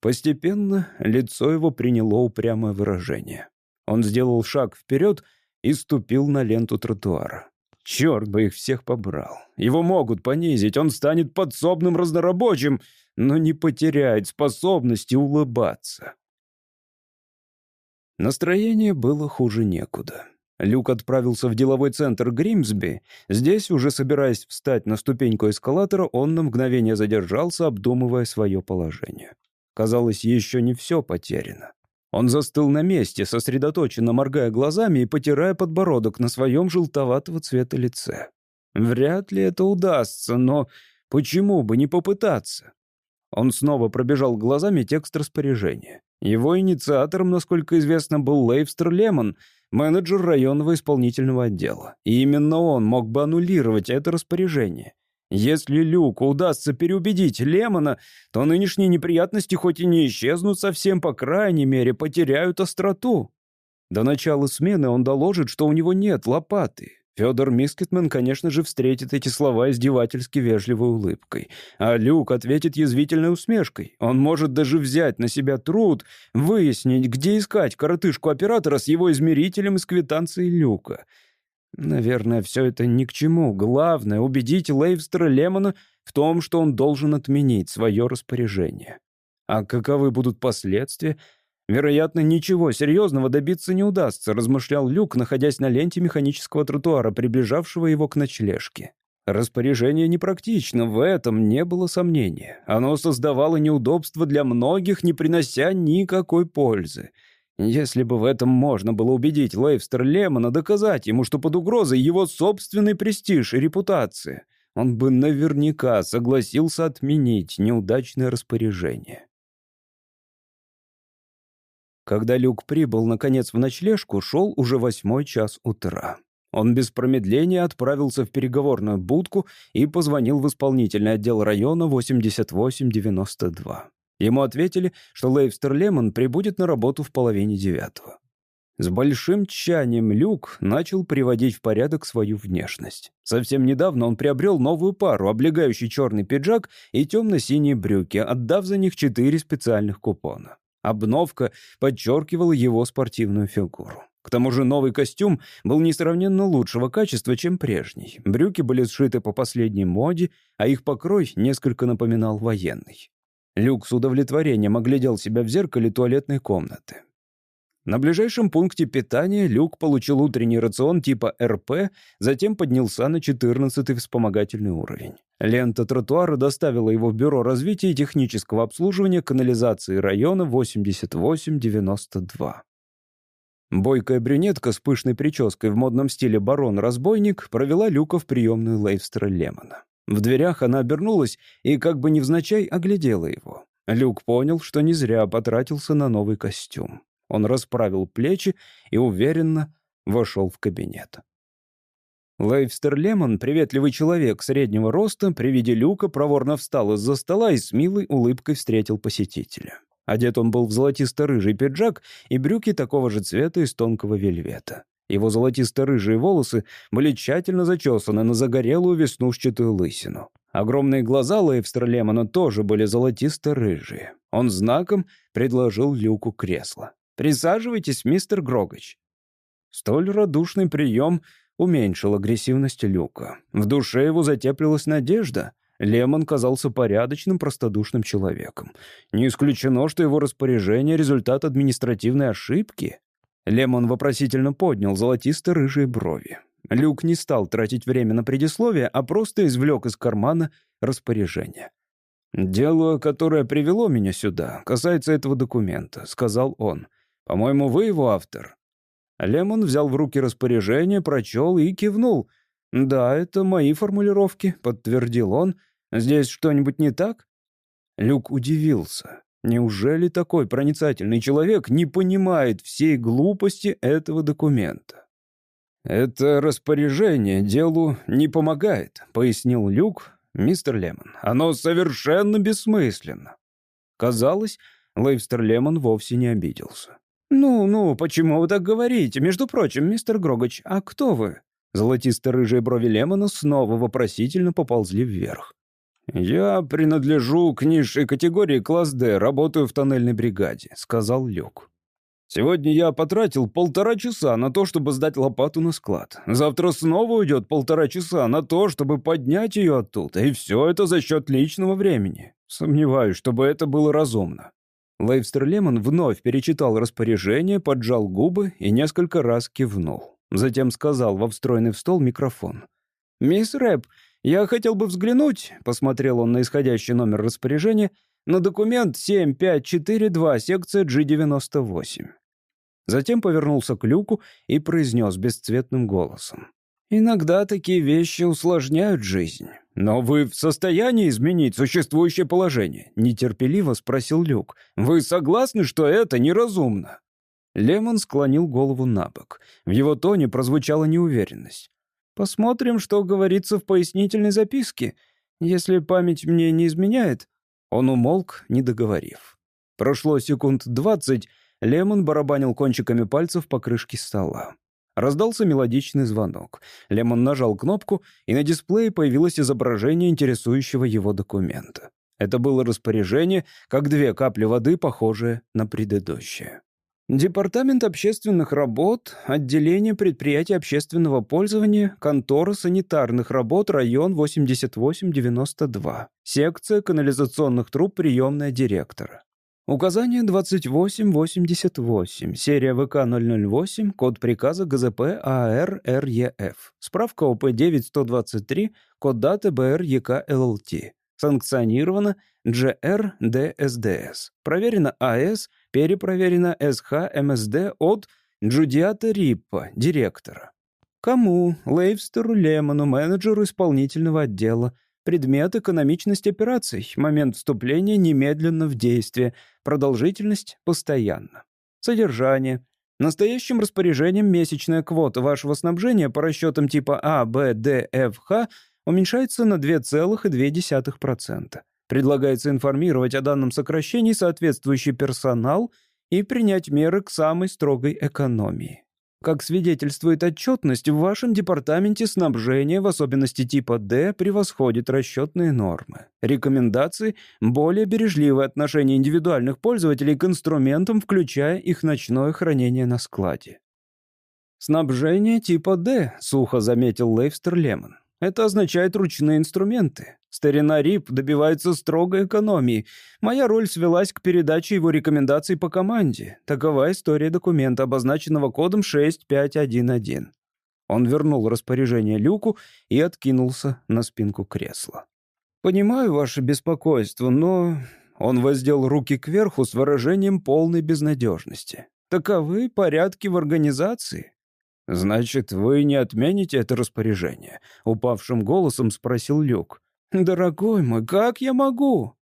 Постепенно лицо его приняло упрямое выражение. Он сделал шаг вперед и ступил на ленту тротуара. Черт бы их всех побрал. Его могут понизить, он станет подсобным разнорабочим, но не потеряет способности улыбаться. Настроение было хуже некуда. Люк отправился в деловой центр Гримсби. Здесь, уже собираясь встать на ступеньку эскалатора, он на мгновение задержался, обдумывая свое положение. Казалось, еще не все потеряно. Он застыл на месте, сосредоточенно моргая глазами и потирая подбородок на своем желтоватого цвета лице. Вряд ли это удастся, но почему бы не попытаться? Он снова пробежал глазами текст распоряжения. Его инициатором, насколько известно, был Лейвстер Лемон — менеджер районного исполнительного отдела. И именно он мог бы аннулировать это распоряжение. Если Люку удастся переубедить Лемона, то нынешние неприятности хоть и не исчезнут совсем, по крайней мере, потеряют остроту. До начала смены он доложит, что у него нет лопаты. Федор Мискетман, конечно же, встретит эти слова издевательски вежливой улыбкой. А Люк ответит язвительной усмешкой. Он может даже взять на себя труд выяснить, где искать коротышку-оператора с его измерителем из квитанции Люка. Наверное, все это ни к чему. Главное — убедить Лейвстера Лемона в том, что он должен отменить свое распоряжение. А каковы будут последствия — Вероятно, ничего серьезного добиться не удастся, размышлял Люк, находясь на ленте механического тротуара, приближавшего его к ночлежке. Распоряжение непрактично, в этом не было сомнения. Оно создавало неудобства для многих, не принося никакой пользы. Если бы в этом можно было убедить Лейвстер Лемона, доказать ему, что под угрозой его собственный престиж и репутация, он бы наверняка согласился отменить неудачное распоряжение. Когда Люк прибыл, наконец, в ночлежку, шел уже восьмой час утра. Он без промедления отправился в переговорную будку и позвонил в исполнительный отдел района 8892. Ему ответили, что Лейвстер Лемон прибудет на работу в половине девятого. С большим тщанием Люк начал приводить в порядок свою внешность. Совсем недавно он приобрел новую пару, облегающий черный пиджак и темно-синие брюки, отдав за них четыре специальных купона. Обновка подчеркивала его спортивную фигуру. К тому же новый костюм был несравненно лучшего качества, чем прежний. Брюки были сшиты по последней моде, а их покрой несколько напоминал военный. Люк с удовлетворением оглядел себя в зеркале туалетной комнаты. На ближайшем пункте питания Люк получил утренний рацион типа РП, затем поднялся на 14-й вспомогательный уровень. Лента тротуара доставила его в Бюро развития и технического обслуживания канализации района 8892. Бойкая брюнетка с пышной прической в модном стиле барон-разбойник провела Люка в приемную Лейвстера Лемона. В дверях она обернулась и, как бы невзначай, оглядела его. Люк понял, что не зря потратился на новый костюм. Он расправил плечи и уверенно вошел в кабинет. Лейвстер Лемон, приветливый человек среднего роста, при виде люка проворно встал из-за стола и с милой улыбкой встретил посетителя. Одет он был в золотисто-рыжий пиджак и брюки такого же цвета из тонкого вельвета. Его золотисто-рыжие волосы были тщательно зачесаны на загорелую веснушчатую лысину. Огромные глаза Лейвстера Лемона тоже были золотисто-рыжие. Он знаком предложил Люку кресло. «Присаживайтесь, мистер Грогач». Столь радушный прием уменьшил агрессивность Люка. В душе его затеплилась надежда. Лемон казался порядочным, простодушным человеком. Не исключено, что его распоряжение — результат административной ошибки. Лемон вопросительно поднял золотисто-рыжие брови. Люк не стал тратить время на предисловие, а просто извлек из кармана распоряжение. «Дело, которое привело меня сюда, касается этого документа», — сказал он. По-моему, вы его автор». Лемон взял в руки распоряжение, прочел и кивнул. «Да, это мои формулировки», — подтвердил он. «Здесь что-нибудь не так?» Люк удивился. Неужели такой проницательный человек не понимает всей глупости этого документа? «Это распоряжение делу не помогает», — пояснил Люк. «Мистер Лемон, оно совершенно бессмысленно». Казалось, Лейвстер Лемон вовсе не обиделся. «Ну-ну, почему вы так говорите? Между прочим, мистер Грогач, а кто вы?» Золотисто-рыжие брови Лемона снова вопросительно поползли вверх. «Я принадлежу к низшей категории класс D, работаю в тоннельной бригаде», — сказал Люк. «Сегодня я потратил полтора часа на то, чтобы сдать лопату на склад. Завтра снова уйдет полтора часа на то, чтобы поднять ее оттуда, и все это за счет личного времени. Сомневаюсь, чтобы это было разумно. Лейвстер Лемон вновь перечитал распоряжение, поджал губы и несколько раз кивнул. Затем сказал во встроенный в стол микрофон. «Мисс Рэп, я хотел бы взглянуть», — посмотрел он на исходящий номер распоряжения, «на документ 7542, секция G98». Затем повернулся к люку и произнес бесцветным голосом. «Иногда такие вещи усложняют жизнь». «Но вы в состоянии изменить существующее положение?» — нетерпеливо спросил Люк. «Вы согласны, что это неразумно?» Лемон склонил голову на бок. В его тоне прозвучала неуверенность. «Посмотрим, что говорится в пояснительной записке. Если память мне не изменяет...» Он умолк, не договорив. Прошло секунд двадцать, Лемон барабанил кончиками пальцев по крышке стола. Раздался мелодичный звонок. Лемон нажал кнопку, и на дисплее появилось изображение интересующего его документа. Это было распоряжение, как две капли воды, похожие на предыдущее. Департамент общественных работ, отделение предприятий общественного пользования, контора санитарных работ, район 8892, секция канализационных труб, приемная директора. Указание 2888, серия ВК-008, код приказа ГЗП АР РЕФ. Справка ОП 9123, код даты БР ЕК ЛЛТ. Санкционировано ДСДС. Проверено АС, перепроверено СХ МСД от Джудиата Риппа, директора. Кому? Лейвстеру Лемону, менеджеру исполнительного отдела. Предмет — экономичность операций. Момент вступления немедленно в действие. Продолжительность — постоянно. Содержание. Настоящим распоряжением месячная квота вашего снабжения по расчетам типа А, Б, Д, Ф, Х уменьшается на 2,2%. Предлагается информировать о данном сокращении соответствующий персонал и принять меры к самой строгой экономии. Как свидетельствует отчетность, в вашем департаменте снабжение, в особенности типа D, превосходит расчетные нормы. Рекомендации – более бережливое отношение индивидуальных пользователей к инструментам, включая их ночное хранение на складе. «Снабжение типа D», — сухо заметил Лейвстер Лемон. Это означает ручные инструменты. Старина Рип добивается строгой экономии. Моя роль свелась к передаче его рекомендаций по команде. Такова история документа, обозначенного кодом 6511. Он вернул распоряжение Люку и откинулся на спинку кресла. «Понимаю ваше беспокойство, но...» Он воздел руки кверху с выражением полной безнадежности. «Таковы порядки в организации. «Значит, вы не отмените это распоряжение?» — упавшим голосом спросил Люк. «Дорогой мой, как я могу?»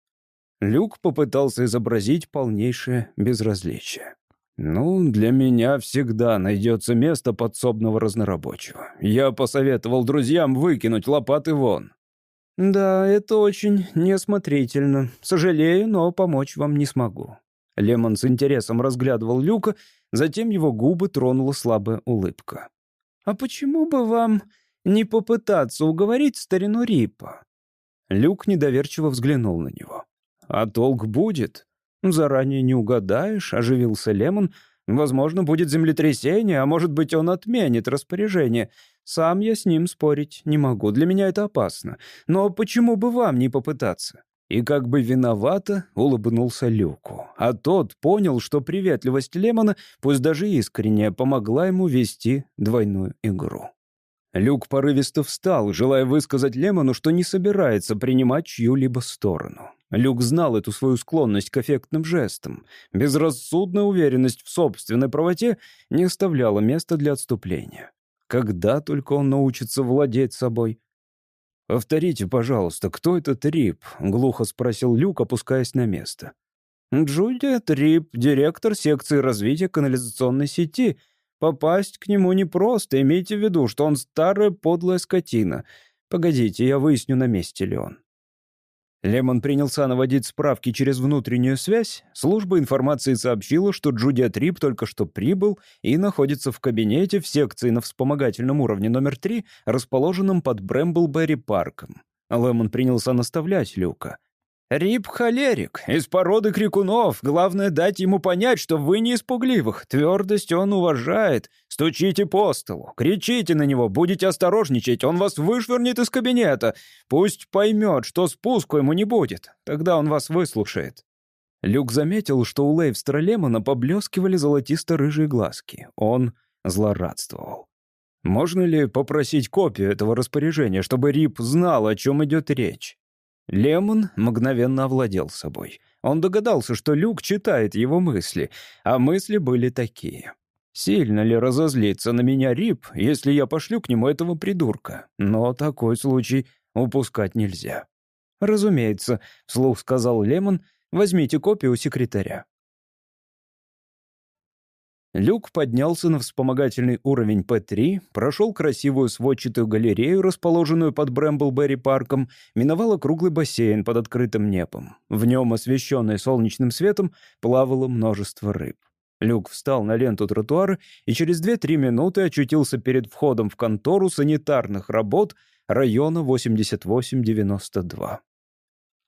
Люк попытался изобразить полнейшее безразличие. «Ну, для меня всегда найдется место подсобного разнорабочего. Я посоветовал друзьям выкинуть лопаты вон». «Да, это очень неосмотрительно. Сожалею, но помочь вам не смогу». Лемон с интересом разглядывал Люка, Затем его губы тронула слабая улыбка. «А почему бы вам не попытаться уговорить старину Рипа?» Люк недоверчиво взглянул на него. «А толк будет?» «Заранее не угадаешь», — оживился Лемон. «Возможно, будет землетрясение, а может быть, он отменит распоряжение. Сам я с ним спорить не могу, для меня это опасно. Но почему бы вам не попытаться?» И как бы виновато улыбнулся Люку. А тот понял, что приветливость Лемона, пусть даже искренняя, помогла ему вести двойную игру. Люк порывисто встал, желая высказать Лемону, что не собирается принимать чью-либо сторону. Люк знал эту свою склонность к эффектным жестам. Безрассудная уверенность в собственной правоте не оставляла места для отступления. Когда только он научится владеть собой, «Повторите, пожалуйста, кто этот Рип?» — глухо спросил Люк, опускаясь на место. «Джулия Трип, директор секции развития канализационной сети. Попасть к нему непросто, имейте в виду, что он старая подлая скотина. Погодите, я выясню, на месте ли он». Лемон принялся наводить справки через внутреннюю связь. Служба информации сообщила, что Джудия Трип только что прибыл и находится в кабинете в секции на вспомогательном уровне номер 3, расположенном под Брэмблберри парком. Лемон принялся наставлять Люка. «Рип холерик, из породы крикунов. Главное дать ему понять, что вы не испугливых. Твердость он уважает. Стучите по столу, кричите на него, будете осторожничать, он вас вышвырнет из кабинета. Пусть поймет, что спуску ему не будет. Тогда он вас выслушает». Люк заметил, что у Лейвстера Лемона поблескивали золотисто-рыжие глазки. Он злорадствовал. «Можно ли попросить копию этого распоряжения, чтобы Рип знал, о чем идет речь?» Лемон мгновенно овладел собой. Он догадался, что Люк читает его мысли, а мысли были такие. Сильно ли разозлится на меня Рип, если я пошлю к нему этого придурка? Но такой случай упускать нельзя. «Разумеется», — вслух сказал Лемон, — «возьмите копию у секретаря». Люк поднялся на вспомогательный уровень П-3, прошел красивую сводчатую галерею, расположенную под Брэмблберри парком, миновал округлый бассейн под открытым небом. В нем, освещенный солнечным светом, плавало множество рыб. Люк встал на ленту тротуара и через 2-3 минуты очутился перед входом в контору санитарных работ района 8892.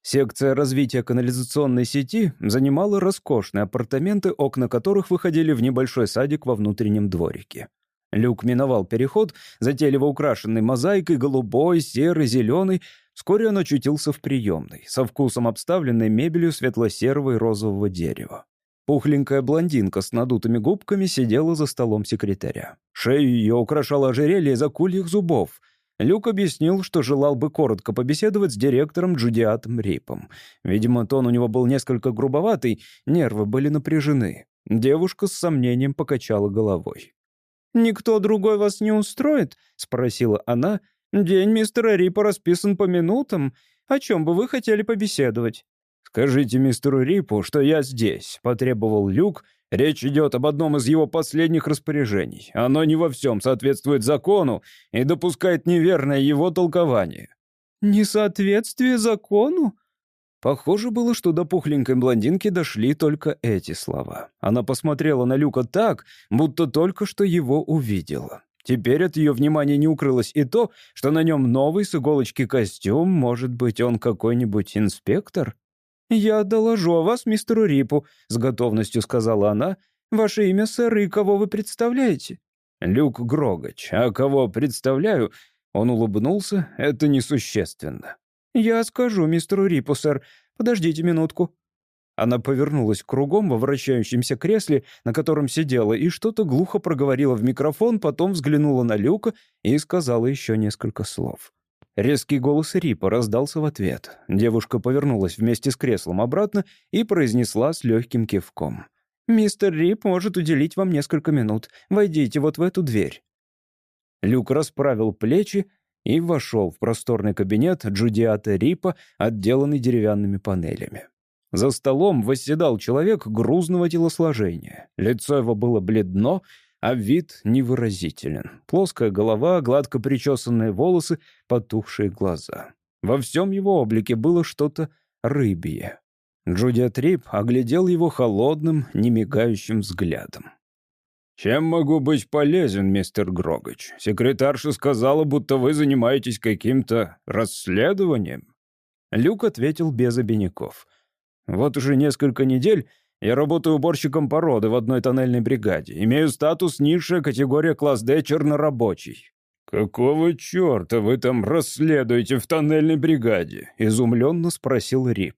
Секция развития канализационной сети занимала роскошные апартаменты, окна которых выходили в небольшой садик во внутреннем дворике. Люк миновал переход, затейливо украшенный мозаикой, голубой, серый, зеленый. Вскоре он очутился в приемной, со вкусом обставленной мебелью светло-серого и розового дерева. Пухленькая блондинка с надутыми губками сидела за столом секретаря. Шею ее украшало ожерелье из акульих зубов. Люк объяснил, что желал бы коротко побеседовать с директором Джудиатом Рипом. Видимо, тон у него был несколько грубоватый, нервы были напряжены. Девушка с сомнением покачала головой. «Никто другой вас не устроит?» — спросила она. «День мистера Рипа расписан по минутам. О чем бы вы хотели побеседовать?» «Скажите мистеру Рипу, что я здесь», — потребовал Люк, Речь идет об одном из его последних распоряжений. Оно не во всем соответствует закону и допускает неверное его толкование». «Несоответствие закону?» Похоже было, что до пухленькой блондинки дошли только эти слова. Она посмотрела на Люка так, будто только что его увидела. Теперь от ее внимания не укрылось и то, что на нем новый с иголочки костюм, может быть, он какой-нибудь инспектор? «Я доложу о вас мистеру Рипу», — с готовностью сказала она. «Ваше имя, сэр, и кого вы представляете?» «Люк Грогач. А кого представляю?» Он улыбнулся. «Это несущественно». «Я скажу мистеру Рипу, сэр. Подождите минутку». Она повернулась кругом во вращающемся кресле, на котором сидела, и что-то глухо проговорила в микрофон, потом взглянула на Люка и сказала еще несколько слов. Резкий голос Рипа раздался в ответ. Девушка повернулась вместе с креслом обратно и произнесла с легким кивком. «Мистер Рип может уделить вам несколько минут. Войдите вот в эту дверь». Люк расправил плечи и вошел в просторный кабинет Джудиата Рипа, отделанный деревянными панелями. За столом восседал человек грузного телосложения. Лицо его было бледно, а вид невыразителен. Плоская голова, гладко причесанные волосы, потухшие глаза. Во всем его облике было что-то рыбье. Джудия Трип оглядел его холодным, немигающим взглядом. «Чем могу быть полезен, мистер Грогач? Секретарша сказала, будто вы занимаетесь каким-то расследованием». Люк ответил без обиняков. «Вот уже несколько недель я работаю уборщиком породы в одной тоннельной бригаде. Имею статус низшая категория класс Д чернорабочий». «Какого черта вы там расследуете в тоннельной бригаде?» — изумленно спросил Рип.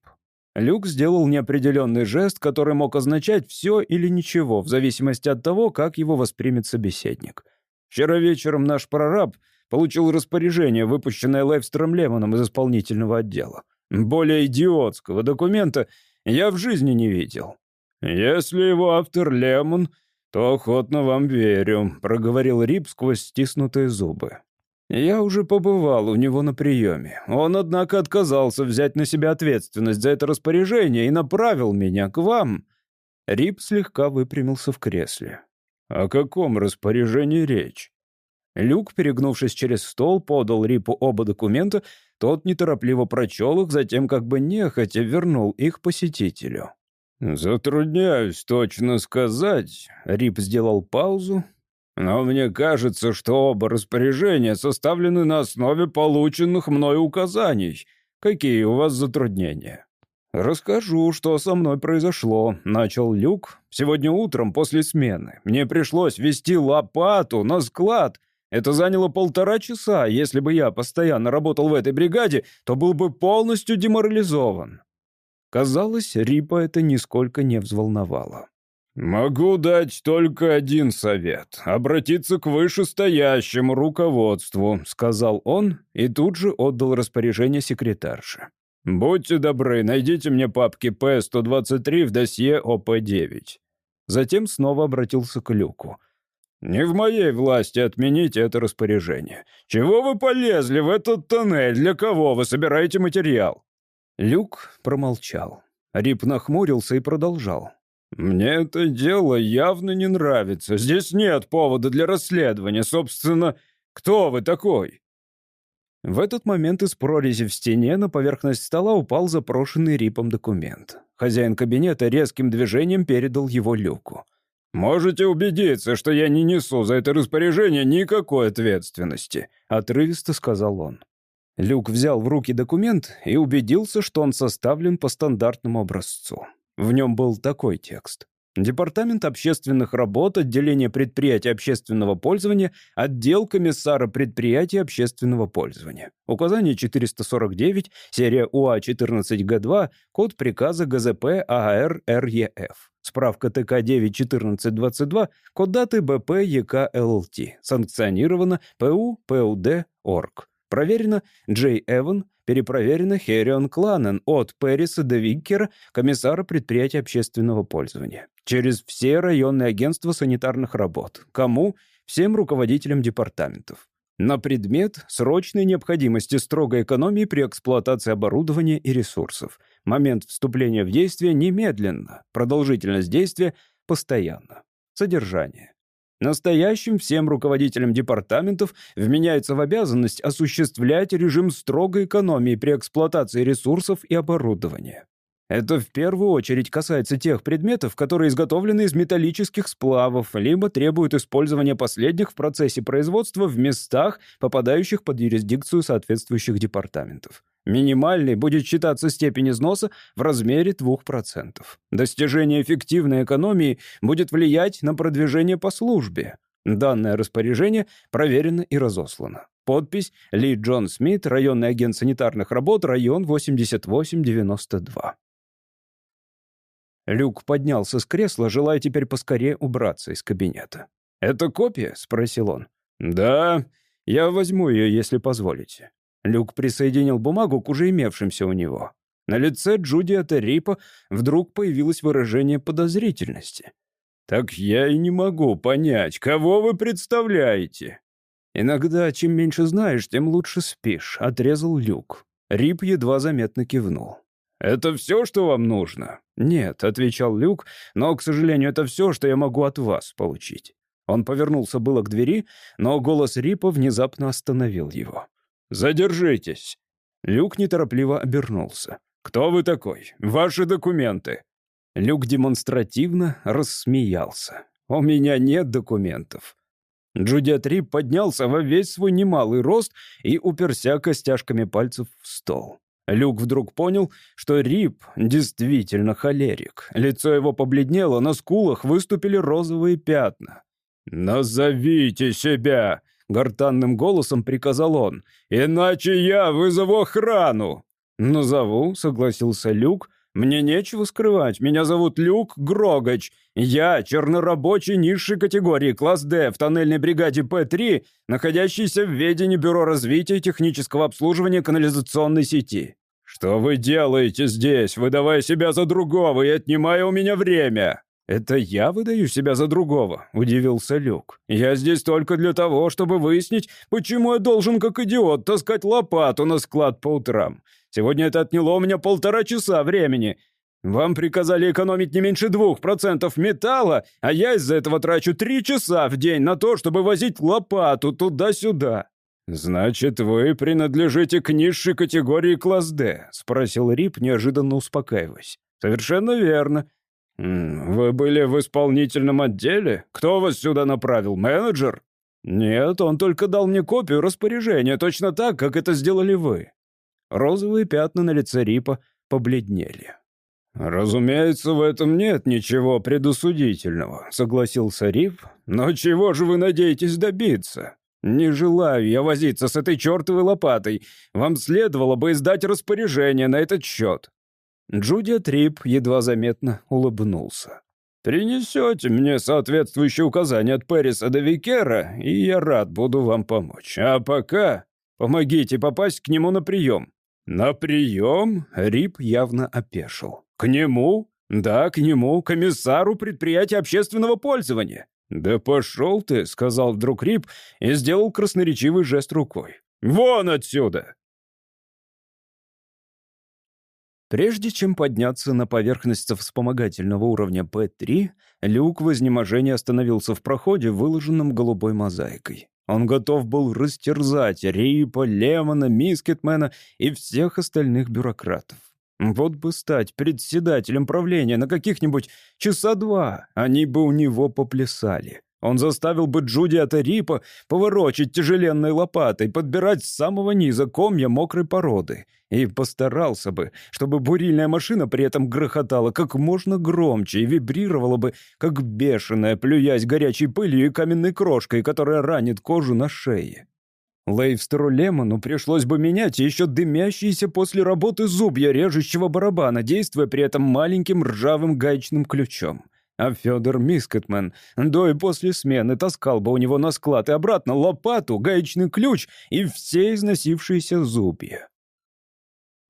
Люк сделал неопределенный жест, который мог означать все или ничего, в зависимости от того, как его воспримет собеседник. «Вчера вечером наш прораб получил распоряжение, выпущенное Лайвстром Лемоном из исполнительного отдела. Более идиотского документа я в жизни не видел. «Если его автор Лемон, то охотно вам верю», — проговорил Рип сквозь стиснутые зубы. «Я уже побывал у него на приеме. Он, однако, отказался взять на себя ответственность за это распоряжение и направил меня к вам». Рип слегка выпрямился в кресле. «О каком распоряжении речь?» Люк, перегнувшись через стол, подал Рипу оба документа, тот неторопливо прочел их, затем как бы нехотя вернул их посетителю. «Затрудняюсь точно сказать», — Рип сделал паузу. «Но мне кажется, что оба распоряжения составлены на основе полученных мной указаний. Какие у вас затруднения?» «Расскажу, что со мной произошло», — начал Люк. «Сегодня утром после смены мне пришлось вести лопату на склад. Это заняло полтора часа. Если бы я постоянно работал в этой бригаде, то был бы полностью деморализован. Казалось, Рипа это нисколько не взволновало. «Могу дать только один совет — обратиться к вышестоящему руководству», — сказал он и тут же отдал распоряжение секретарше. «Будьте добры, найдите мне папки П-123 в досье ОП-9». Затем снова обратился к Люку. «Не в моей власти отменить это распоряжение. Чего вы полезли в этот тоннель? Для кого вы собираете материал?» Люк промолчал. Рип нахмурился и продолжал. «Мне это дело явно не нравится. Здесь нет повода для расследования. Собственно, кто вы такой?» В этот момент из прорези в стене на поверхность стола упал запрошенный Рипом документ. Хозяин кабинета резким движением передал его Люку. «Можете убедиться, что я не несу за это распоряжение никакой ответственности», — отрывисто сказал он. Люк взял в руки документ и убедился, что он составлен по стандартному образцу. В нем был такой текст. Департамент общественных работ, отделение предприятий общественного пользования, отдел комиссара предприятий общественного пользования. Указание 449, серия УА-14Г2, код приказа ГЗП ААР РЕФ. Справка ТК 91422, код даты БП ЕК ЛЛТ. Санкционировано ПУ ПУД ОРГ. Проверено Джей Эван, перепроверено Херион Кланен от Перриса до Виккера, комиссара предприятия общественного пользования. Через все районные агентства санитарных работ. Кому? Всем руководителям департаментов. На предмет срочной необходимости строгой экономии при эксплуатации оборудования и ресурсов. Момент вступления в действие немедленно. Продолжительность действия постоянно. Содержание. Настоящим всем руководителям департаментов вменяется в обязанность осуществлять режим строгой экономии при эксплуатации ресурсов и оборудования. Это в первую очередь касается тех предметов, которые изготовлены из металлических сплавов, либо требуют использования последних в процессе производства в местах, попадающих под юрисдикцию соответствующих департаментов. Минимальной будет считаться степень износа в размере 2%. Достижение эффективной экономии будет влиять на продвижение по службе. Данное распоряжение проверено и разослано. Подпись Ли Джон Смит, районный агент санитарных работ, район 8892. Люк поднялся с кресла, желая теперь поскорее убраться из кабинета. «Это копия?» — спросил он. «Да, я возьму ее, если позволите». Люк присоединил бумагу к уже имевшимся у него. На лице Джудиата Рипа вдруг появилось выражение подозрительности. «Так я и не могу понять, кого вы представляете?» «Иногда, чем меньше знаешь, тем лучше спишь», — отрезал Люк. Рип едва заметно кивнул. «Это все, что вам нужно?» «Нет», — отвечал Люк, «но, к сожалению, это все, что я могу от вас получить». Он повернулся было к двери, но голос Рипа внезапно остановил его. «Задержитесь!» Люк неторопливо обернулся. «Кто вы такой? Ваши документы!» Люк демонстративно рассмеялся. «У меня нет документов». Джудиат Рип поднялся во весь свой немалый рост и уперся костяшками пальцев в стол. Люк вдруг понял, что Рип действительно холерик. Лицо его побледнело, на скулах выступили розовые пятна. «Назовите себя!» Гортанным голосом приказал он. «Иначе я вызову охрану!» «Назову», — согласился Люк. «Мне нечего скрывать. Меня зовут Люк Грогач. Я чернорабочий низшей категории, класс D, в тоннельной бригаде П-3, находящийся в ведении Бюро развития и технического обслуживания канализационной сети». «Что вы делаете здесь, выдавая себя за другого и отнимая у меня время?» «Это я выдаю себя за другого», — удивился Люк. «Я здесь только для того, чтобы выяснить, почему я должен, как идиот, таскать лопату на склад по утрам. Сегодня это отняло у меня полтора часа времени. Вам приказали экономить не меньше двух процентов металла, а я из-за этого трачу три часа в день на то, чтобы возить лопату туда-сюда». «Значит, вы принадлежите к низшей категории класс D?» — спросил Рип, неожиданно успокаиваясь. «Совершенно верно. «Вы были в исполнительном отделе? Кто вас сюда направил, менеджер?» «Нет, он только дал мне копию распоряжения, точно так, как это сделали вы». Розовые пятна на лице Рипа побледнели. «Разумеется, в этом нет ничего предусудительного», — согласился Рип. «Но чего же вы надеетесь добиться? Не желаю я возиться с этой чертовой лопатой. Вам следовало бы издать распоряжение на этот счет». Джуди Трип едва заметно улыбнулся. «Принесете мне соответствующие указания от Перриса до Викера, и я рад буду вам помочь. А пока помогите попасть к нему на прием». «На прием?» — Рип явно опешил. «К нему?» «Да, к нему, комиссару предприятия общественного пользования». «Да пошел ты», — сказал вдруг Рип и сделал красноречивый жест рукой. «Вон отсюда!» Прежде чем подняться на поверхность вспомогательного уровня П-3, Люк в изнеможении остановился в проходе, выложенном голубой мозаикой. Он готов был растерзать Рипа, Лемона, Мискетмена и всех остальных бюрократов. Вот бы стать председателем правления на каких-нибудь часа два, они бы у него поплясали. Он заставил бы Джуди Атарипа поворочить тяжеленной лопатой, подбирать с самого низа комья мокрой породы. И постарался бы, чтобы бурильная машина при этом грохотала как можно громче и вибрировала бы, как бешеная, плюясь горячей пылью и каменной крошкой, которая ранит кожу на шее. Лейвстеру Лемону пришлось бы менять еще дымящиеся после работы зубья режущего барабана, действуя при этом маленьким ржавым гаечным ключом. А Федор Мискетман до и после смены таскал бы у него на склад и обратно лопату, гаечный ключ и все износившиеся зубья.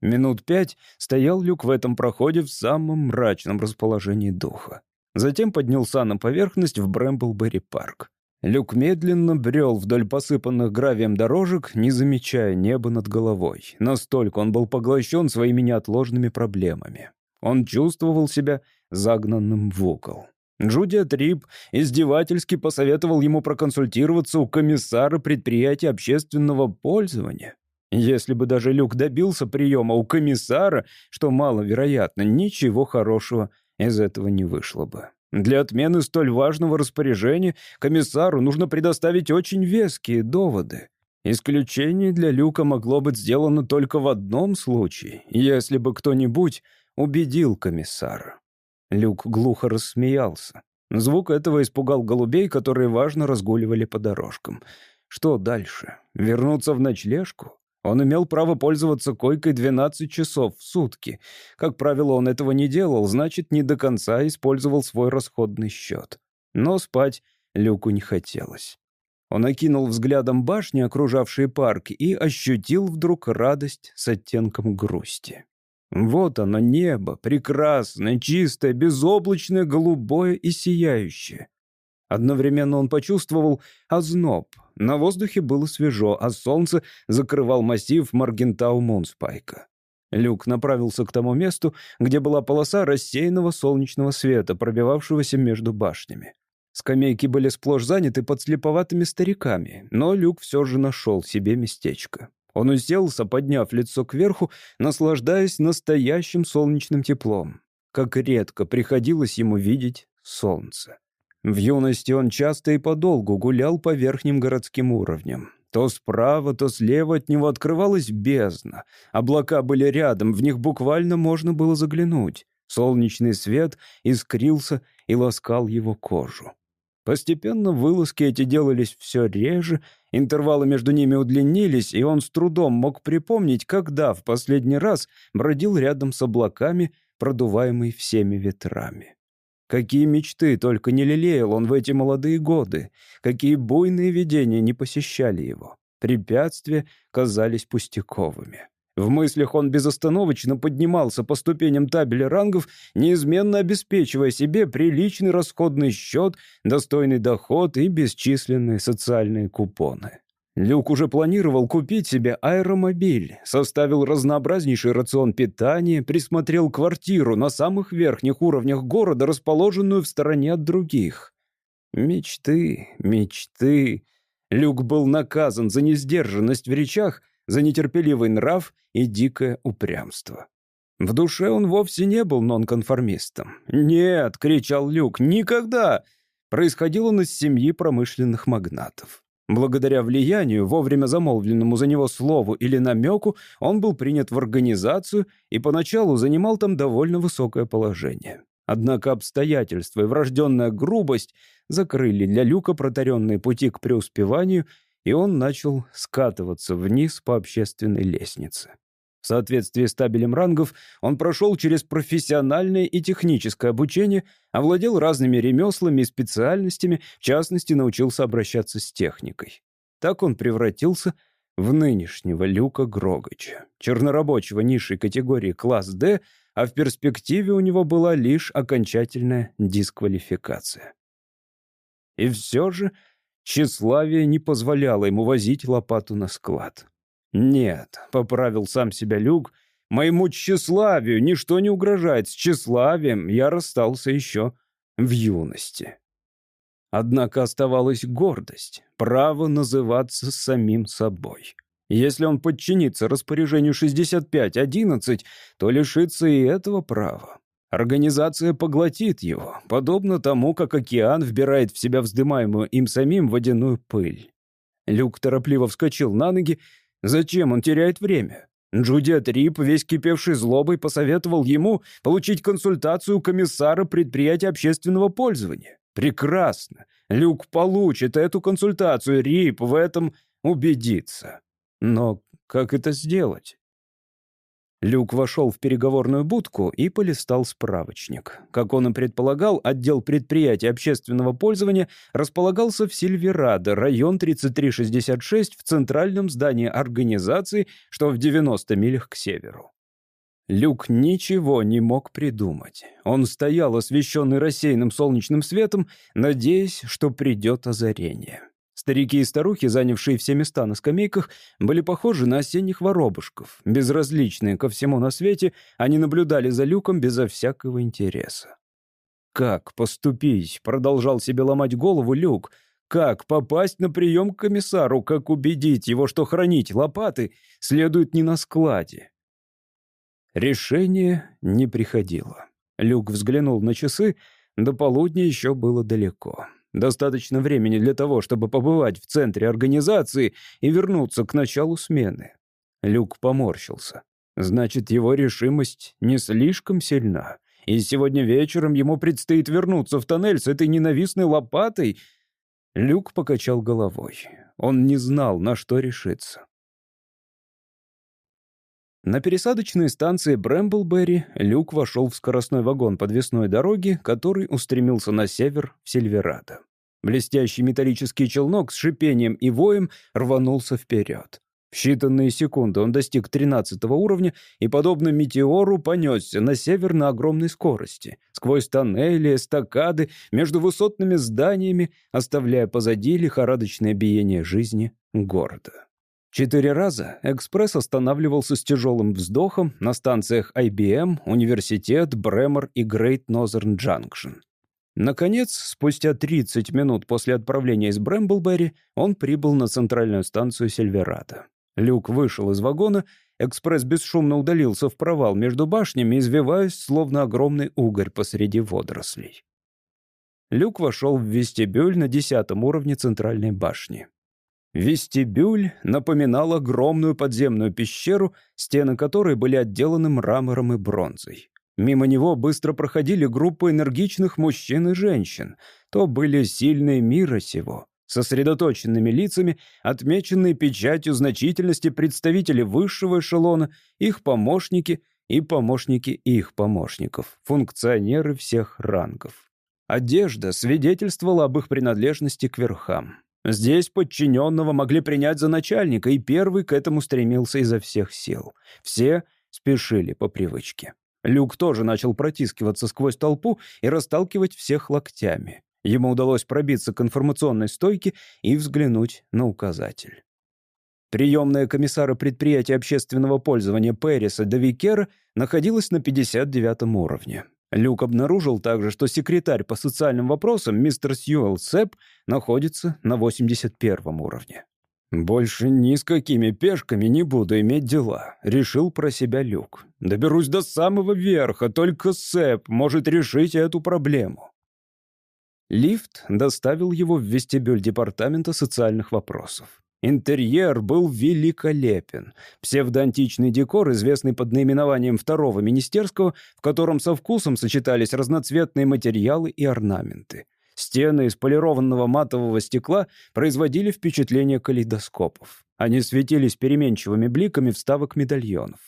Минут пять стоял Люк в этом проходе в самом мрачном расположении духа. Затем поднялся на поверхность в Брэмблберри-парк. Люк медленно брел вдоль посыпанных гравием дорожек, не замечая неба над головой. Настолько он был поглощен своими неотложными проблемами. Он чувствовал себя загнанным в угол. Джудия Трип издевательски посоветовал ему проконсультироваться у комиссара предприятия общественного пользования. Если бы даже Люк добился приема у комиссара, что маловероятно, ничего хорошего из этого не вышло бы. Для отмены столь важного распоряжения комиссару нужно предоставить очень веские доводы. Исключение для Люка могло быть сделано только в одном случае, если бы кто-нибудь убедил комиссара. Люк глухо рассмеялся. Звук этого испугал голубей, которые важно разгуливали по дорожкам. Что дальше? Вернуться в ночлежку? Он имел право пользоваться койкой 12 часов в сутки. Как правило, он этого не делал, значит, не до конца использовал свой расходный счет. Но спать Люку не хотелось. Он окинул взглядом башни, окружавшие парк, и ощутил вдруг радость с оттенком грусти. Вот оно, небо, прекрасное, чистое, безоблачное, голубое и сияющее. Одновременно он почувствовал озноб. На воздухе было свежо, а солнце закрывал массив Маргентау-Мунспайка. Люк направился к тому месту, где была полоса рассеянного солнечного света, пробивавшегося между башнями. Скамейки были сплошь заняты подслеповатыми стариками, но Люк все же нашел себе местечко. Он уселся, подняв лицо кверху, наслаждаясь настоящим солнечным теплом. Как редко приходилось ему видеть солнце. В юности он часто и подолгу гулял по верхним городским уровням. То справа, то слева от него открывалась бездна. Облака были рядом, в них буквально можно было заглянуть. Солнечный свет искрился и ласкал его кожу. Постепенно вылазки эти делались все реже, интервалы между ними удлинились, и он с трудом мог припомнить, когда в последний раз бродил рядом с облаками, продуваемый всеми ветрами. Какие мечты только не лелеял он в эти молодые годы, какие буйные видения не посещали его. Препятствия казались пустяковыми. В мыслях он безостановочно поднимался по ступеням табеля рангов, неизменно обеспечивая себе приличный расходный счет, достойный доход и бесчисленные социальные купоны. Люк уже планировал купить себе аэромобиль, составил разнообразнейший рацион питания, присмотрел квартиру на самых верхних уровнях города, расположенную в стороне от других. Мечты, мечты. Люк был наказан за несдержанность в речах, за нетерпеливый нрав и дикое упрямство. В душе он вовсе не был нонконформистом. «Нет!» — кричал Люк. «Никогда!» Происходил он из семьи промышленных магнатов. Благодаря влиянию, вовремя замолвленному за него слову или намеку, он был принят в организацию и поначалу занимал там довольно высокое положение. Однако обстоятельства и врожденная грубость закрыли для Люка протаренные пути к преуспеванию, и он начал скатываться вниз по общественной лестнице. В соответствии с табелем рангов он прошел через профессиональное и техническое обучение, овладел разными ремеслами и специальностями, в частности, научился обращаться с техникой. Так он превратился в нынешнего Люка Грогача, чернорабочего низшей категории класс «Д», а в перспективе у него была лишь окончательная дисквалификация. И все же тщеславие не позволяло ему возить лопату на склад. «Нет», — поправил сам себя Люк, — «моему тщеславию ничто не угрожает. С тщеславием я расстался еще в юности». Однако оставалась гордость, право называться самим собой. Если он подчинится распоряжению 6511, то лишится и этого права. Организация поглотит его, подобно тому, как океан вбирает в себя вздымаемую им самим водяную пыль. Люк торопливо вскочил на ноги. Зачем он теряет время? Джудиат Рип, весь кипевший злобой, посоветовал ему получить консультацию комиссара предприятия общественного пользования. Прекрасно. Люк получит эту консультацию, Рип в этом убедится. Но как это сделать? Люк вошел в переговорную будку и полистал справочник. Как он и предполагал, отдел предприятия общественного пользования располагался в Сильверадо, район 3366, в центральном здании организации, что в 90 милях к северу. Люк ничего не мог придумать. Он стоял, освещенный рассеянным солнечным светом, надеясь, что придет озарение. Старики и старухи, занявшие все места на скамейках, были похожи на осенних воробушков. Безразличные ко всему на свете, они наблюдали за люком безо всякого интереса. «Как поступить?» — продолжал себе ломать голову люк. «Как попасть на прием к комиссару? Как убедить его, что хранить лопаты следует не на складе?» Решение не приходило. Люк взглянул на часы, до полудня еще было далеко. Достаточно времени для того, чтобы побывать в центре организации и вернуться к началу смены. Люк поморщился. Значит, его решимость не слишком сильна. И сегодня вечером ему предстоит вернуться в тоннель с этой ненавистной лопатой. Люк покачал головой. Он не знал, на что решиться. На пересадочной станции Брэмблберри Люк вошел в скоростной вагон подвесной дороги, который устремился на север в Сильверадо. Блестящий металлический челнок с шипением и воем рванулся вперед. В считанные секунды он достиг 13 уровня и, подобно метеору, понесся на север на огромной скорости, сквозь тоннели, эстакады, между высотными зданиями, оставляя позади лихорадочное биение жизни города. Четыре раза экспресс останавливался с тяжелым вздохом на станциях IBM, Университет, Бремер и Great Northern Junction. Наконец, спустя 30 минут после отправления из Брэмблберри, он прибыл на центральную станцию Сильверата. Люк вышел из вагона, экспресс бесшумно удалился в провал между башнями, извиваясь, словно огромный угорь посреди водорослей. Люк вошел в вестибюль на десятом уровне центральной башни. Вестибюль напоминал огромную подземную пещеру, стены которой были отделаны мрамором и бронзой. Мимо него быстро проходили группы энергичных мужчин и женщин. То были сильные мира сего, сосредоточенными лицами, отмеченные печатью значительности представители высшего эшелона, их помощники и помощники их помощников, функционеры всех рангов. Одежда свидетельствовала об их принадлежности к верхам. Здесь подчиненного могли принять за начальника, и первый к этому стремился изо всех сил. Все спешили по привычке. Люк тоже начал протискиваться сквозь толпу и расталкивать всех локтями. Ему удалось пробиться к информационной стойке и взглянуть на указатель. Приемная комиссара предприятия общественного пользования Пэриса Давикера находилась на 59 уровне. Люк обнаружил также, что секретарь по социальным вопросам мистер Сьюэлл Сэп находится на 81 уровне. «Больше ни с какими пешками не буду иметь дела», — решил про себя Люк. «Доберусь до самого верха, только Сэп может решить эту проблему». Лифт доставил его в вестибюль Департамента социальных вопросов. Интерьер был великолепен. Псевдоантичный декор, известный под наименованием второго министерского, в котором со вкусом сочетались разноцветные материалы и орнаменты. Стены из полированного матового стекла производили впечатление калейдоскопов. Они светились переменчивыми бликами вставок медальонов.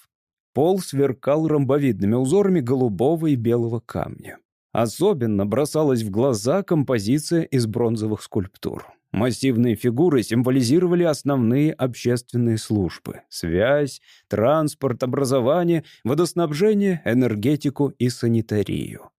Пол сверкал ромбовидными узорами голубого и белого камня. Особенно бросалась в глаза композиция из бронзовых скульптур. Массивные фигуры символизировали основные общественные службы — связь, транспорт, образование, водоснабжение, энергетику и санитарию.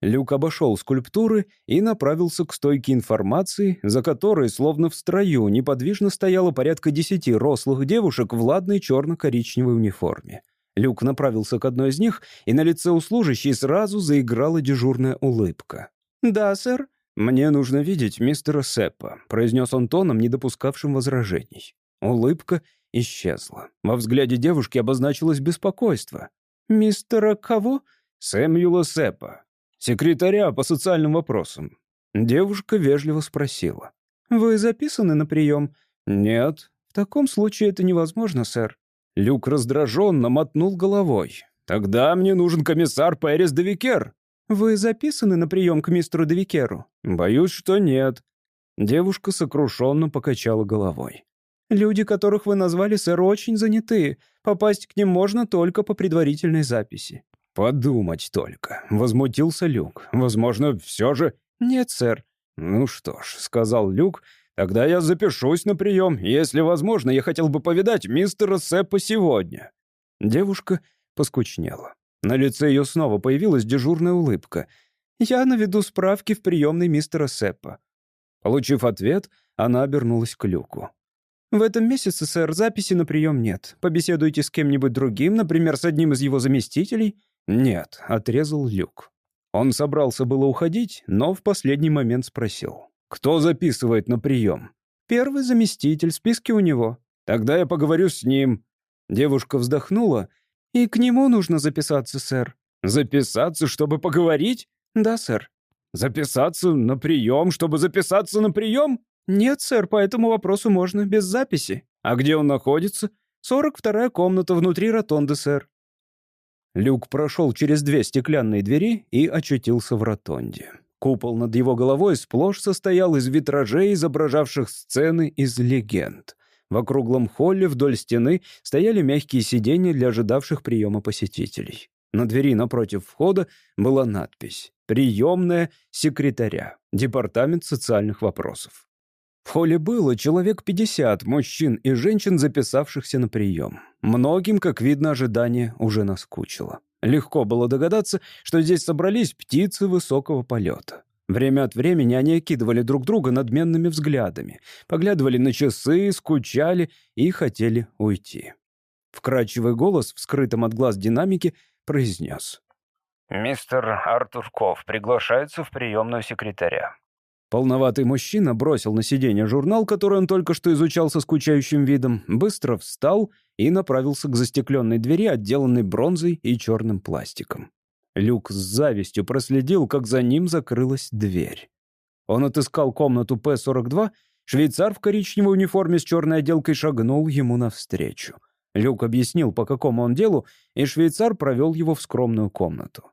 Люк обошел скульптуры и направился к стойке информации, за которой, словно в строю, неподвижно стояло порядка десяти рослых девушек в ладной черно-коричневой униформе. Люк направился к одной из них, и на лице у служащей сразу заиграла дежурная улыбка. «Да, сэр», «Мне нужно видеть мистера Сеппа», — произнес он тоном, не допускавшим возражений. Улыбка исчезла. Во взгляде девушки обозначилось беспокойство. «Мистера кого?» «Сэмюэла Сэпа, секретаря по социальным вопросам». Девушка вежливо спросила. «Вы записаны на прием?» «Нет». «В таком случае это невозможно, сэр». Люк раздраженно мотнул головой. «Тогда мне нужен комиссар Пэрис Девикер». «Вы записаны на прием к мистеру Девикеру?» «Боюсь, что нет». Девушка сокрушенно покачала головой. «Люди, которых вы назвали, сэр, очень заняты. Попасть к ним можно только по предварительной записи». «Подумать только», — возмутился Люк. «Возможно, все же...» «Нет, сэр». «Ну что ж», — сказал Люк, — «тогда я запишусь на прием. Если возможно, я хотел бы повидать мистера Сэппа сегодня». Девушка поскучнела. На лице ее снова появилась дежурная улыбка. «Я наведу справки в приемной мистера Сэппа». Получив ответ, она обернулась к Люку. «В этом месяце, сэр, записи на прием нет. Побеседуйте с кем-нибудь другим, например, с одним из его заместителей». «Нет», — отрезал Люк. Он собрался было уходить, но в последний момент спросил. «Кто записывает на прием?» «Первый заместитель, списки у него». «Тогда я поговорю с ним». Девушка вздохнула. «И к нему нужно записаться, сэр». «Записаться, чтобы поговорить?» «Да, сэр». «Записаться на прием, чтобы записаться на прием?» «Нет, сэр, по этому вопросу можно без записи». «А где он находится?» «Сорок вторая комната внутри ротонды, сэр». Люк прошел через две стеклянные двери и очутился в ротонде. Купол над его головой сплошь состоял из витражей, изображавших сцены из легенд. В округлом холле вдоль стены стояли мягкие сиденья для ожидавших приема посетителей. На двери напротив входа была надпись «Приемная секретаря. Департамент социальных вопросов». В холле было человек 50 мужчин и женщин, записавшихся на прием. Многим, как видно, ожидание уже наскучило. Легко было догадаться, что здесь собрались птицы высокого полета. Время от времени они окидывали друг друга надменными взглядами, поглядывали на часы, скучали и хотели уйти. Вкрадчивый голос в скрытом от глаз динамике произнес. «Мистер Артур Ков приглашается в приемную секретаря. Полноватый мужчина бросил на сиденье журнал, который он только что изучал со скучающим видом, быстро встал и направился к застекленной двери, отделанной бронзой и черным пластиком. Люк с завистью проследил, как за ним закрылась дверь. Он отыскал комнату П-42, швейцар в коричневой униформе с черной отделкой шагнул ему навстречу. Люк объяснил, по какому он делу, и швейцар провел его в скромную комнату.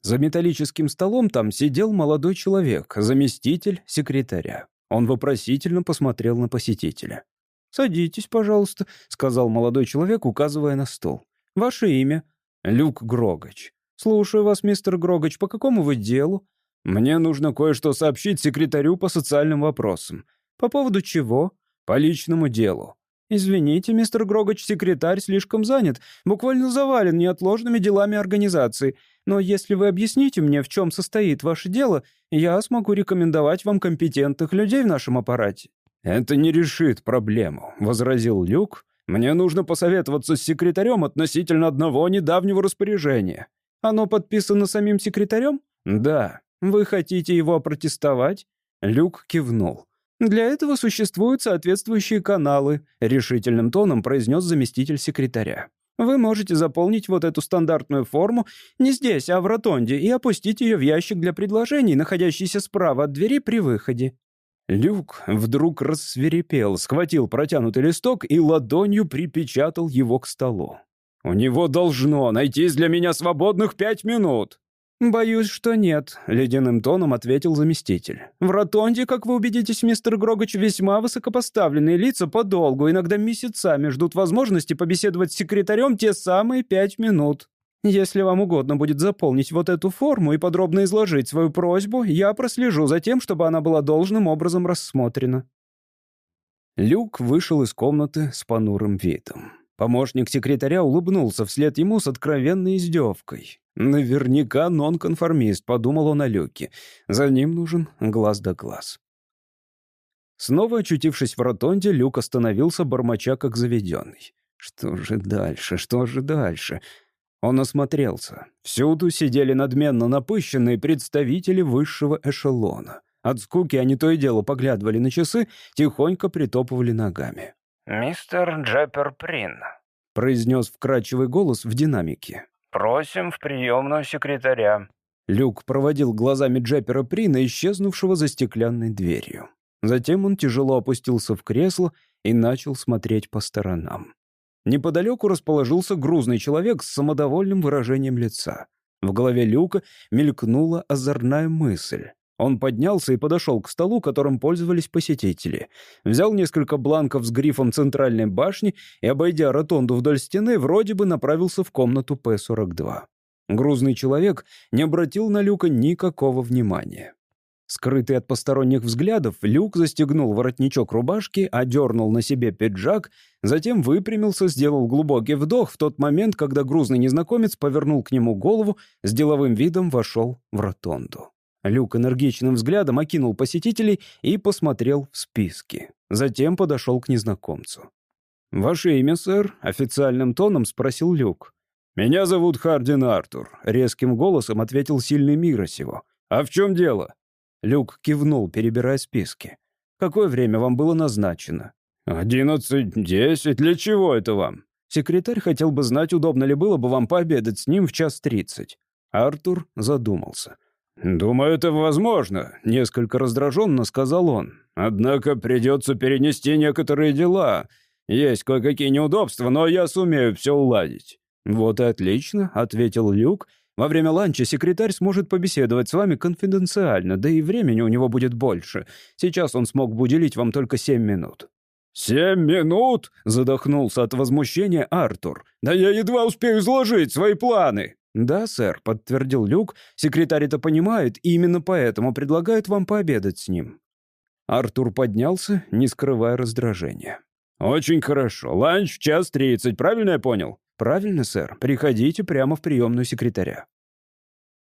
За металлическим столом там сидел молодой человек, заместитель секретаря. Он вопросительно посмотрел на посетителя. «Садитесь, пожалуйста», — сказал молодой человек, указывая на стол. «Ваше имя?» «Люк Грогач». «Слушаю вас, мистер Грогач. По какому вы делу?» «Мне нужно кое-что сообщить секретарю по социальным вопросам». «По поводу чего?» «По личному делу». «Извините, мистер Грогач, секретарь слишком занят, буквально завален неотложными делами организации. Но если вы объясните мне, в чем состоит ваше дело, я смогу рекомендовать вам компетентных людей в нашем аппарате». «Это не решит проблему», — возразил Люк. «Мне нужно посоветоваться с секретарем относительно одного недавнего распоряжения». «Оно подписано самим секретарем?» «Да». «Вы хотите его опротестовать?» Люк кивнул. «Для этого существуют соответствующие каналы», — решительным тоном произнес заместитель секретаря. Вы можете заполнить вот эту стандартную форму не здесь, а в ротонде, и опустить ее в ящик для предложений, находящийся справа от двери при выходе». Люк вдруг рассверепел, схватил протянутый листок и ладонью припечатал его к столу. «У него должно найтись для меня свободных пять минут!» «Боюсь, что нет», — ледяным тоном ответил заместитель. «В ротонде, как вы убедитесь, мистер Грогач, весьма высокопоставленные лица подолгу, иногда месяцами ждут возможности побеседовать с секретарем те самые пять минут. Если вам угодно будет заполнить вот эту форму и подробно изложить свою просьбу, я прослежу за тем, чтобы она была должным образом рассмотрена». Люк вышел из комнаты с понурым видом. Помощник секретаря улыбнулся вслед ему с откровенной издевкой. «Наверняка нонконформист», — подумал он о Люке. «За ним нужен глаз да глаз». Снова очутившись в ротонде, Люк остановился, бормоча как заведенный. «Что же дальше? Что же дальше?» Он осмотрелся. Всюду сидели надменно напыщенные представители высшего эшелона. От скуки они то и дело поглядывали на часы, тихонько притопывали ногами. «Мистер Джеппер Прин», — произнес вкрадчивый голос в динамике. «Просим в приемную секретаря». Люк проводил глазами Джеппера Прина, исчезнувшего за стеклянной дверью. Затем он тяжело опустился в кресло и начал смотреть по сторонам. Неподалеку расположился грузный человек с самодовольным выражением лица. В голове Люка мелькнула озорная мысль. Он поднялся и подошел к столу, которым пользовались посетители. Взял несколько бланков с грифом центральной башни и, обойдя ротонду вдоль стены, вроде бы направился в комнату П-42. Грузный человек не обратил на Люка никакого внимания. Скрытый от посторонних взглядов, Люк застегнул воротничок рубашки, одернул на себе пиджак, затем выпрямился, сделал глубокий вдох в тот момент, когда грузный незнакомец повернул к нему голову, с деловым видом вошел в ротонду. Люк энергичным взглядом окинул посетителей и посмотрел в списки. Затем подошел к незнакомцу. «Ваше имя, сэр?» — официальным тоном спросил Люк. «Меня зовут Хардин Артур», — резким голосом ответил сильный мира сего. «А в чем дело?» Люк кивнул, перебирая списки. «Какое время вам было назначено?» «Одиннадцать, десять. Для чего это вам?» Секретарь хотел бы знать, удобно ли было бы вам пообедать с ним в час тридцать. Артур задумался. «Думаю, это возможно», — несколько раздраженно сказал он. «Однако придется перенести некоторые дела. Есть кое-какие неудобства, но я сумею все уладить». «Вот и отлично», — ответил Люк во время ланча секретарь сможет побеседовать с вами конфиденциально, да и времени у него будет больше. Сейчас он смог бы уделить вам только семь минут». «Семь минут?» — задохнулся от возмущения Артур. «Да я едва успею изложить свои планы!» «Да, сэр», — подтвердил Люк. «Секретарь это понимает и именно поэтому предлагает вам пообедать с ним». Артур поднялся, не скрывая раздражения. «Очень хорошо. Ланч в час тридцать, правильно я понял?» «Правильно, сэр. Приходите прямо в приемную секретаря».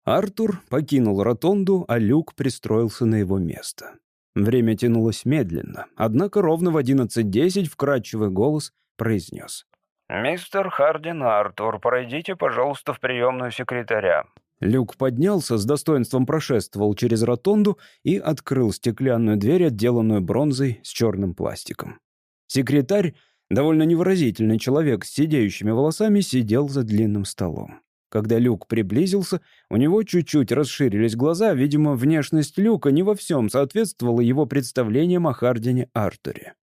Артур покинул ротонду, а Люк пристроился на его место. Время тянулось медленно, однако ровно в 11.10 вкрадчивый голос произнес. «Мистер Хардин Артур, пройдите, пожалуйста, в приемную секретаря». Люк поднялся, с достоинством прошествовал через ротонду и открыл стеклянную дверь, отделанную бронзой с черным пластиком. Секретарь Довольно невыразительный человек с сидеющими волосами сидел за длинным столом. Когда Люк приблизился, у него чуть-чуть расширились глаза, видимо, внешность Люка не во всем соответствовала его представлениям о Хардине Артуре.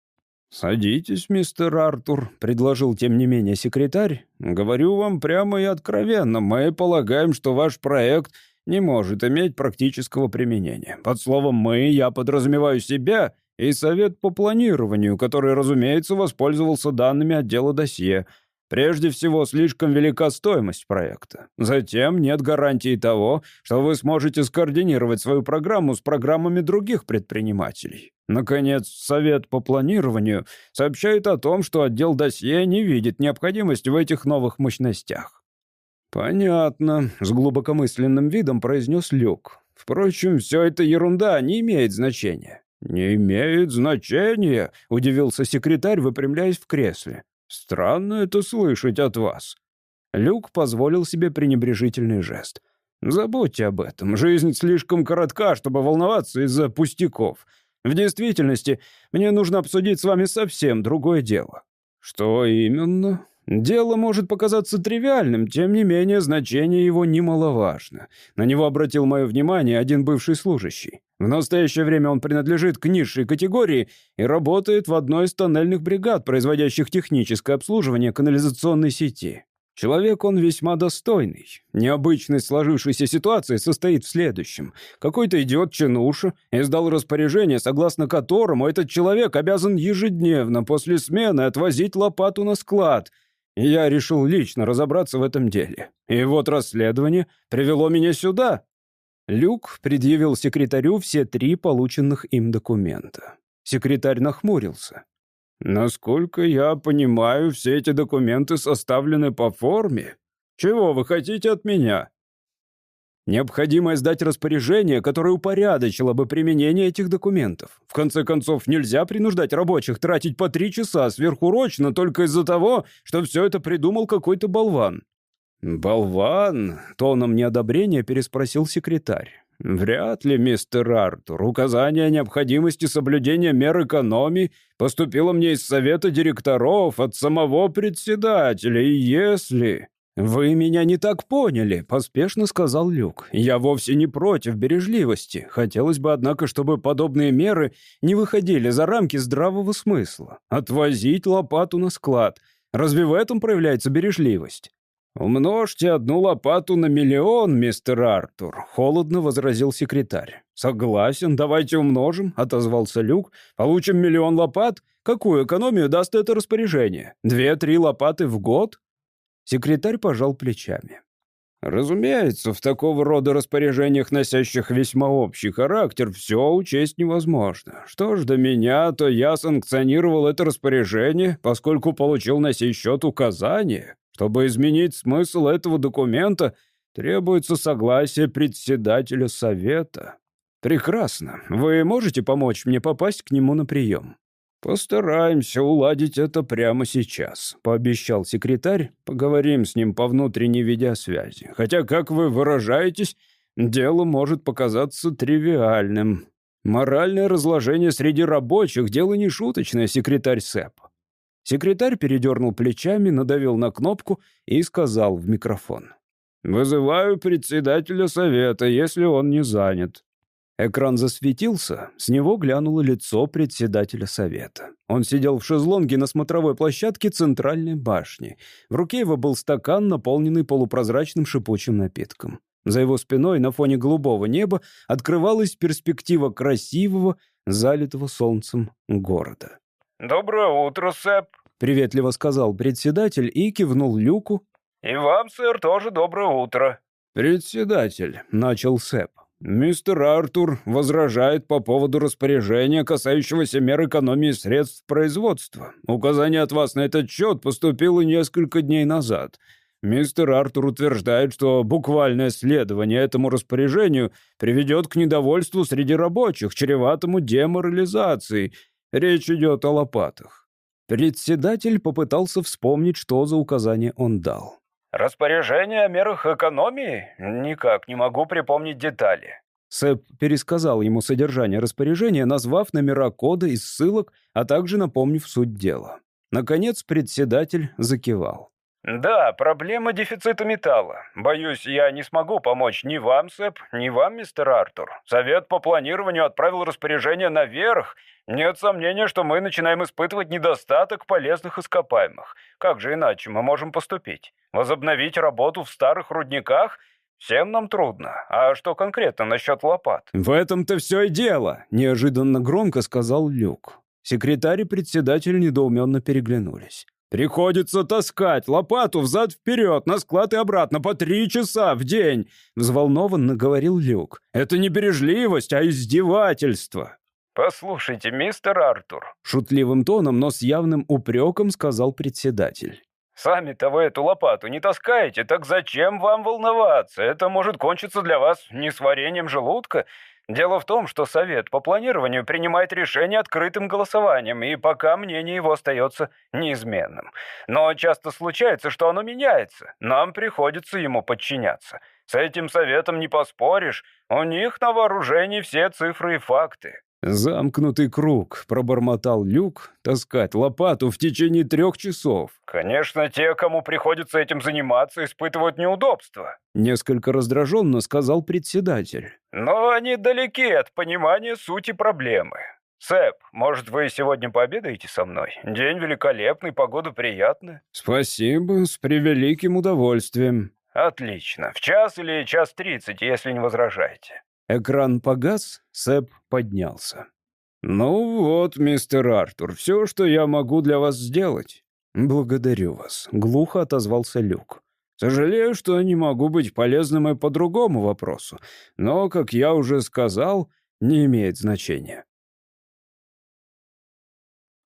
«Садитесь, мистер Артур», — предложил тем не менее секретарь. «Говорю вам прямо и откровенно, мы полагаем, что ваш проект не может иметь практического применения. Под словом «мы» я подразумеваю себя и совет по планированию, который, разумеется, воспользовался данными отдела досье. Прежде всего, слишком велика стоимость проекта. Затем нет гарантии того, что вы сможете скоординировать свою программу с программами других предпринимателей. Наконец, Совет по планированию сообщает о том, что отдел досье не видит необходимости в этих новых мощностях. «Понятно», — с глубокомысленным видом произнес Люк. «Впрочем, все это ерунда, не имеет значения. «Не имеет значения», — удивился секретарь, выпрямляясь в кресле. «Странно это слышать от вас». Люк позволил себе пренебрежительный жест. «Забудьте об этом. Жизнь слишком коротка, чтобы волноваться из-за пустяков. В действительности, мне нужно обсудить с вами совсем другое дело». «Что именно?» Дело может показаться тривиальным, тем не менее значение его немаловажно. На него обратил мое внимание один бывший служащий. В настоящее время он принадлежит к низшей категории и работает в одной из тоннельных бригад, производящих техническое обслуживание канализационной сети. Человек он весьма достойный. Необычность сложившейся ситуации состоит в следующем. Какой-то идиот-чинуша издал распоряжение, согласно которому этот человек обязан ежедневно после смены отвозить лопату на склад — и я решил лично разобраться в этом деле. И вот расследование привело меня сюда». Люк предъявил секретарю все три полученных им документа. Секретарь нахмурился. «Насколько я понимаю, все эти документы составлены по форме. Чего вы хотите от меня?» Необходимо издать распоряжение, которое упорядочило бы применение этих документов. В конце концов, нельзя принуждать рабочих тратить по три часа сверхурочно только из-за того, что все это придумал какой-то болван. «Болван?» — тоном неодобрения переспросил секретарь. «Вряд ли, мистер Артур. Указание о необходимости соблюдения мер экономии поступило мне из совета директоров от самого председателя, и если...» «Вы меня не так поняли», — поспешно сказал Люк. «Я вовсе не против бережливости. Хотелось бы, однако, чтобы подобные меры не выходили за рамки здравого смысла. Отвозить лопату на склад. Разве в этом проявляется бережливость?» «Умножьте одну лопату на миллион, мистер Артур», — холодно возразил секретарь. «Согласен, давайте умножим», — отозвался Люк. «Получим миллион лопат. Какую экономию даст это распоряжение? Две-три лопаты в год?» Секретарь пожал плечами. Разумеется, в такого рода распоряжениях, носящих весьма общий характер, все учесть невозможно. Что ж до меня, то я санкционировал это распоряжение, поскольку получил на сей счет указание. Чтобы изменить смысл этого документа, требуется согласие председателя совета. Прекрасно. Вы можете помочь мне попасть к нему на прием? «Постараемся уладить это прямо сейчас», — пообещал секретарь. «Поговорим с ним по внутренней видеосвязи. Хотя, как вы выражаетесь, дело может показаться тривиальным. Моральное разложение среди рабочих — дело не шуточное, секретарь СЭП». Секретарь передернул плечами, надавил на кнопку и сказал в микрофон. «Вызываю председателя совета, если он не занят». Экран засветился, с него глянуло лицо председателя совета. Он сидел в шезлонге на смотровой площадке центральной башни. В руке его был стакан, наполненный полупрозрачным шипучим напитком. За его спиной на фоне голубого неба открывалась перспектива красивого, залитого солнцем города. «Доброе утро, Сэп», — приветливо сказал председатель и кивнул Люку. «И вам, сэр, тоже доброе утро». «Председатель», — начал Сэп. «Мистер Артур возражает по поводу распоряжения, касающегося мер экономии средств производства. Указание от вас на этот счет поступило несколько дней назад. Мистер Артур утверждает, что буквальное следование этому распоряжению приведет к недовольству среди рабочих, чреватому деморализацией. Речь идет о лопатах». Председатель попытался вспомнить, что за указание он дал. «Распоряжение о мерах экономии? Никак не могу припомнить детали». Сэп пересказал ему содержание распоряжения, назвав номера кода и ссылок, а также напомнив суть дела. Наконец председатель закивал. «Да, проблема дефицита металла. Боюсь, я не смогу помочь ни вам, Сэп, ни вам, мистер Артур. Совет по планированию отправил распоряжение наверх. Нет сомнения, что мы начинаем испытывать недостаток полезных ископаемых. Как же иначе мы можем поступить? Возобновить работу в старых рудниках? Всем нам трудно. А что конкретно насчет лопат? В этом-то все и дело, неожиданно громко сказал Люк. Секретарь и председатель недоуменно переглянулись. «Приходится таскать лопату взад-вперед, на склад и обратно по три часа в день», — взволнованно говорил Люк. «Это не бережливость, а издевательство». «Послушайте, мистер Артур», — шутливым тоном, но с явным упреком сказал председатель. «Сами-то вы эту лопату не таскаете, так зачем вам волноваться? Это может кончиться для вас несварением желудка Дело в том, что Совет по планированию принимает решение открытым голосованием, и пока мнение его остается неизменным. Но часто случается, что оно меняется. Нам приходится ему подчиняться. С этим Советом не поспоришь. У них на вооружении все цифры и факты. «Замкнутый круг», — пробормотал Люк, таскать лопату в течение трех часов. «Конечно, те, кому приходится этим заниматься, испытывают неудобства», — несколько раздраженно сказал председатель. «Но они далеки от понимания сути проблемы. Сэп, может, вы сегодня пообедаете со мной? День великолепный, погода приятная». «Спасибо, с превеликим удовольствием». «Отлично. В час или час тридцать, если не возражаете». Экран погас, Сэп поднялся. «Ну вот, мистер Артур, все, что я могу для вас сделать». «Благодарю вас», — глухо отозвался Люк. «Сожалею, что не могу быть полезным и по другому вопросу, но, как я уже сказал, не имеет значения».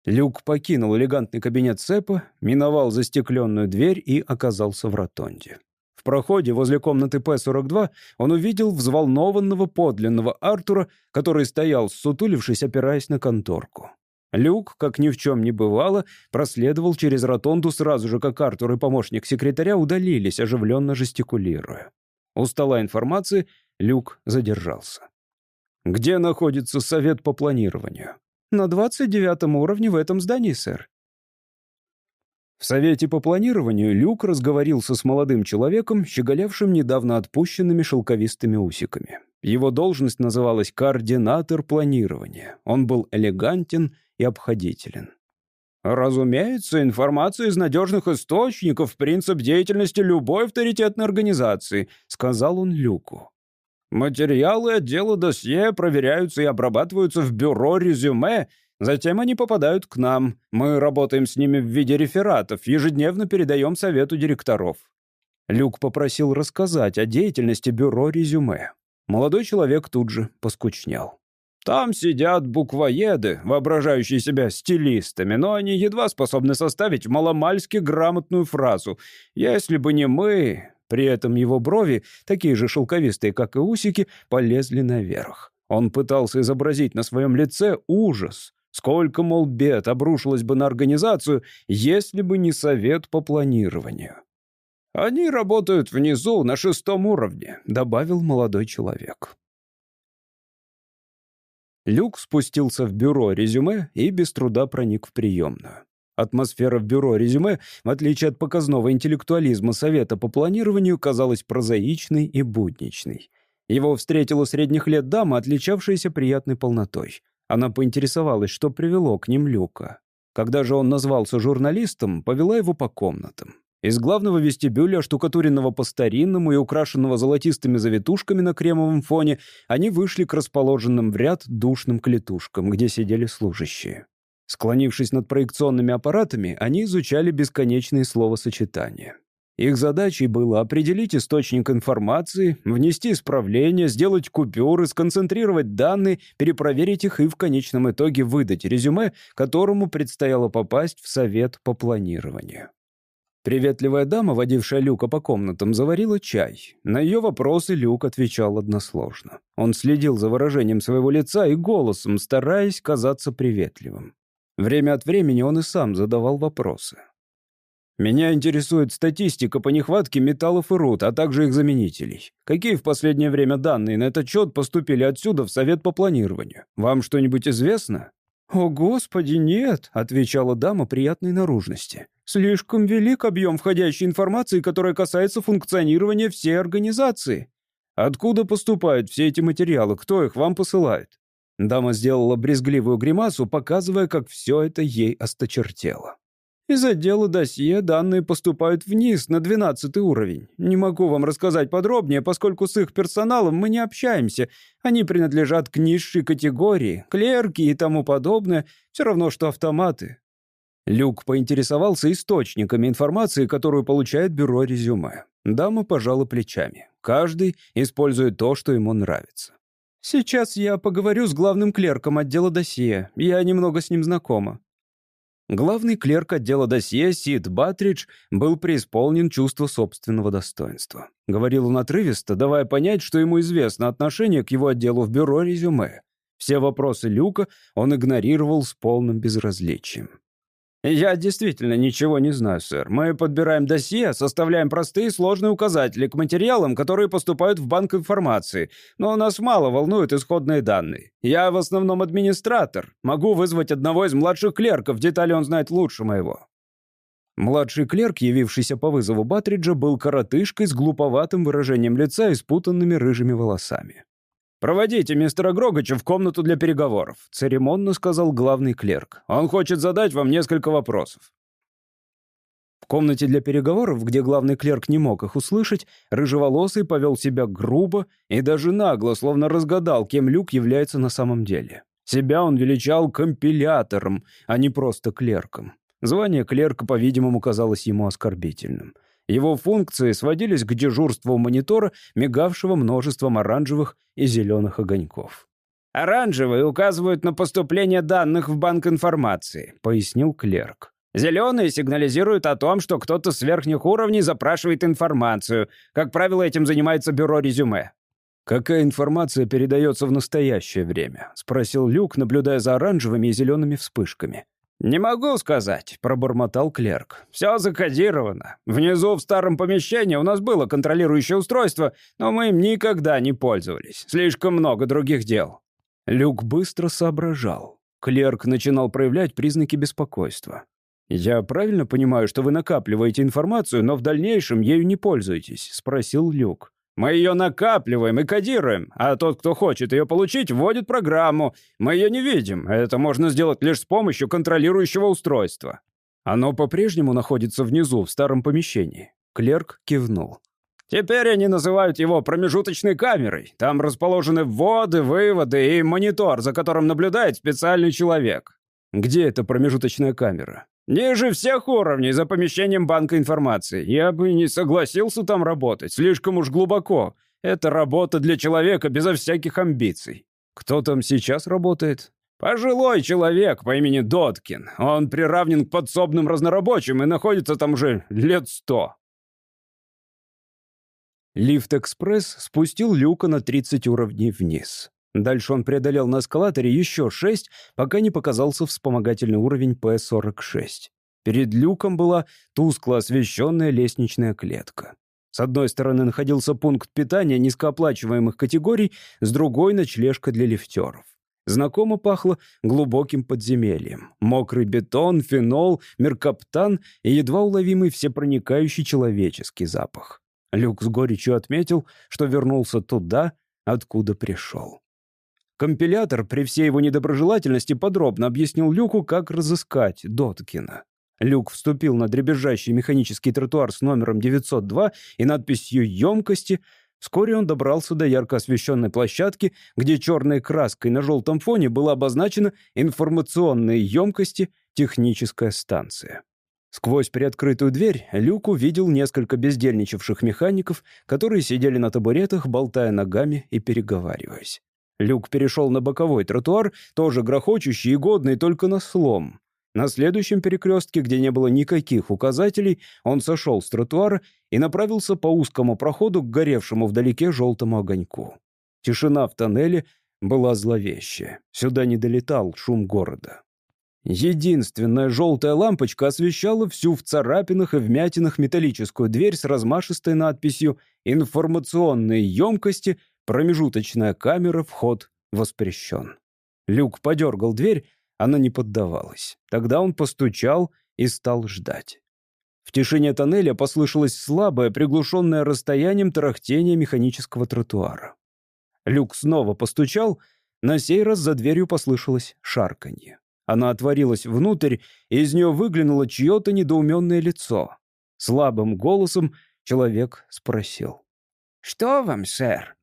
Люк покинул элегантный кабинет Сэпа, миновал застекленную дверь и оказался в ротонде. В проходе возле комнаты П-42 он увидел взволнованного подлинного Артура, который стоял, сутулившись, опираясь на конторку. Люк, как ни в чем не бывало, проследовал через ротонду сразу же, как Артур и помощник секретаря удалились, оживленно жестикулируя. У стола информации Люк задержался. «Где находится совет по планированию?» «На двадцать девятом уровне в этом здании, сэр». В совете по планированию Люк разговорился с молодым человеком, щеголявшим недавно отпущенными шелковистыми усиками. Его должность называлась координатор планирования. Он был элегантен и обходителен. Разумеется, информация из надежных источников — принцип деятельности любой авторитетной организации, сказал он Люку. Материалы отдела досье проверяются и обрабатываются в бюро резюме, затем они попадают к нам. Мы работаем с ними в виде рефератов, ежедневно передаем совету директоров. Люк попросил рассказать о деятельности бюро резюме. Молодой человек тут же поскучнел. Там сидят буквоеды, воображающие себя стилистами, но они едва способны составить маломальски грамотную фразу. Если бы не мы... При этом его брови, такие же шелковистые, как и усики, полезли наверх. Он пытался изобразить на своем лице ужас. Сколько, мол, бед обрушилось бы на организацию, если бы не совет по планированию. «Они работают внизу, на шестом уровне», — добавил молодой человек. Люк спустился в бюро резюме и без труда проник в приемную. Атмосфера в бюро резюме, в отличие от показного интеллектуализма Совета по планированию, казалась прозаичной и будничной. Его встретила средних лет дама, отличавшаяся приятной полнотой. Она поинтересовалась, что привело к ним Люка. Когда же он назвался журналистом, повела его по комнатам. Из главного вестибюля, штукатуренного по-старинному и украшенного золотистыми завитушками на кремовом фоне, они вышли к расположенным в ряд душным клетушкам, где сидели служащие. Склонившись над проекционными аппаратами, они изучали бесконечные словосочетания. Их задачей было определить источник информации, внести исправления, сделать купюры, сконцентрировать данные, перепроверить их и в конечном итоге выдать резюме, которому предстояло попасть в совет по планированию. Приветливая дама, водившая Люка по комнатам, заварила чай. На ее вопросы Люк отвечал односложно. Он следил за выражением своего лица и голосом, стараясь казаться приветливым. Время от времени он и сам задавал вопросы. «Меня интересует статистика по нехватке металлов и руд, а также их заменителей. Какие в последнее время данные на этот счет поступили отсюда в Совет по планированию? Вам что-нибудь известно?» «О, Господи, нет!» — отвечала дама приятной наружности. «Слишком велик объем входящей информации, которая касается функционирования всей организации. Откуда поступают все эти материалы? Кто их вам посылает?» Дама сделала брезгливую гримасу, показывая, как все это ей осточертело. Из отдела досье данные поступают вниз, на 12 уровень. Не могу вам рассказать подробнее, поскольку с их персоналом мы не общаемся. Они принадлежат к низшей категории, клерки и тому подобное. Все равно, что автоматы. Люк поинтересовался источниками информации, которую получает бюро резюме. Дама пожала плечами. Каждый использует то, что ему нравится. «Сейчас я поговорю с главным клерком отдела досье. Я немного с ним знакома». Главный клерк отдела досье Сид Батридж был преисполнен чувства собственного достоинства. Говорил он отрывисто, давая понять, что ему известно отношение к его отделу в бюро резюме. Все вопросы Люка он игнорировал с полным безразличием. «Я действительно ничего не знаю, сэр. Мы подбираем досье, составляем простые и сложные указатели к материалам, которые поступают в банк информации, но нас мало волнуют исходные данные. Я в основном администратор. Могу вызвать одного из младших клерков, детали он знает лучше моего». Младший клерк, явившийся по вызову Батриджа, был коротышкой с глуповатым выражением лица и спутанными рыжими волосами. «Проводите мистера Грогача в комнату для переговоров», — церемонно сказал главный клерк. «Он хочет задать вам несколько вопросов». В комнате для переговоров, где главный клерк не мог их услышать, рыжеволосый повел себя грубо и даже нагло, словно разгадал, кем Люк является на самом деле. Себя он величал компилятором, а не просто клерком. Звание клерка, по-видимому, казалось ему оскорбительным. Его функции сводились к дежурству монитора, мигавшего множеством оранжевых и зеленых огоньков. «Оранжевые указывают на поступление данных в банк информации», — пояснил клерк. «Зеленые сигнализируют о том, что кто-то с верхних уровней запрашивает информацию. Как правило, этим занимается бюро резюме». «Какая информация передается в настоящее время?» — спросил Люк, наблюдая за оранжевыми и зелеными вспышками. «Не могу сказать», — пробормотал клерк. «Все закодировано. Внизу в старом помещении у нас было контролирующее устройство, но мы им никогда не пользовались. Слишком много других дел». Люк быстро соображал. Клерк начинал проявлять признаки беспокойства. «Я правильно понимаю, что вы накапливаете информацию, но в дальнейшем ею не пользуетесь?» — спросил Люк. Мы ее накапливаем и кодируем, а тот, кто хочет ее получить, вводит программу. Мы ее не видим. Это можно сделать лишь с помощью контролирующего устройства. Оно по-прежнему находится внизу, в старом помещении. Клерк кивнул. Теперь они называют его промежуточной камерой. Там расположены вводы, выводы и монитор, за которым наблюдает специальный человек. Где эта промежуточная камера? Ниже всех уровней, за помещением банка информации. Я бы не согласился там работать, слишком уж глубоко. Это работа для человека безо всяких амбиций. Кто там сейчас работает? Пожилой человек по имени Доткин. Он приравнен к подсобным разнорабочим и находится там уже лет сто. Лифт-экспресс спустил Люка на 30 уровней вниз. Дальше он преодолел на эскалаторе еще шесть, пока не показался вспомогательный уровень П-46. Перед Люком была тускло освещенная лестничная клетка. С одной стороны находился пункт питания низкооплачиваемых категорий, с другой — ночлежка для лифтеров. Знакомо пахло глубоким подземельем. Мокрый бетон, фенол, меркаптан и едва уловимый всепроникающий человеческий запах. Люк с горечью отметил, что вернулся туда, откуда пришел. Компилятор при всей его недоброжелательности подробно объяснил Люку, как разыскать Доткина. Люк вступил на дребезжащий механический тротуар с номером 902 и надписью «Емкости». Вскоре он добрался до ярко освещенной площадки, где черной краской на желтом фоне было обозначено «Информационные емкости. Техническая станция». Сквозь приоткрытую дверь Люк увидел несколько бездельничавших механиков, которые сидели на табуретах, болтая ногами и переговариваясь. Люк перешел на боковой тротуар, тоже грохочущий и годный только на слом. На следующем перекрестке, где не было никаких указателей, он сошел с тротуара и направился по узкому проходу к горевшему вдалеке желтому огоньку. Тишина в тоннеле была зловещая. Сюда не долетал шум города. Единственная желтая лампочка освещала всю в царапинах и вмятинах металлическую дверь с размашистой надписью «Информационные емкости Промежуточная камера, вход воспрещен. Люк подергал дверь, она не поддавалась. Тогда он постучал и стал ждать. В тишине тоннеля послышалось слабое, приглушенное расстоянием тарахтение механического тротуара. Люк снова постучал, на сей раз за дверью послышалось шарканье. Она отворилась внутрь, и из нее выглянуло чье-то недоуменное лицо. Слабым голосом человек спросил. «Что вам, сэр?»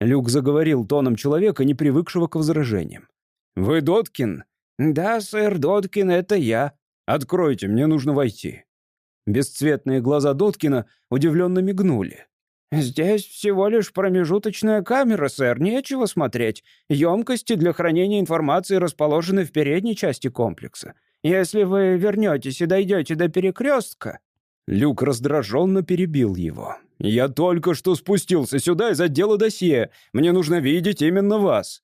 Люк заговорил тоном человека, не привыкшего к возражениям. «Вы Доткин?» «Да, сэр, Доткин, это я». «Откройте, мне нужно войти». Бесцветные глаза Доткина удивленно мигнули. «Здесь всего лишь промежуточная камера, сэр, нечего смотреть. Емкости для хранения информации расположены в передней части комплекса. Если вы вернетесь и дойдете до перекрестка...» Люк раздраженно перебил его. «Я только что спустился сюда из отдела досье. Мне нужно видеть именно вас».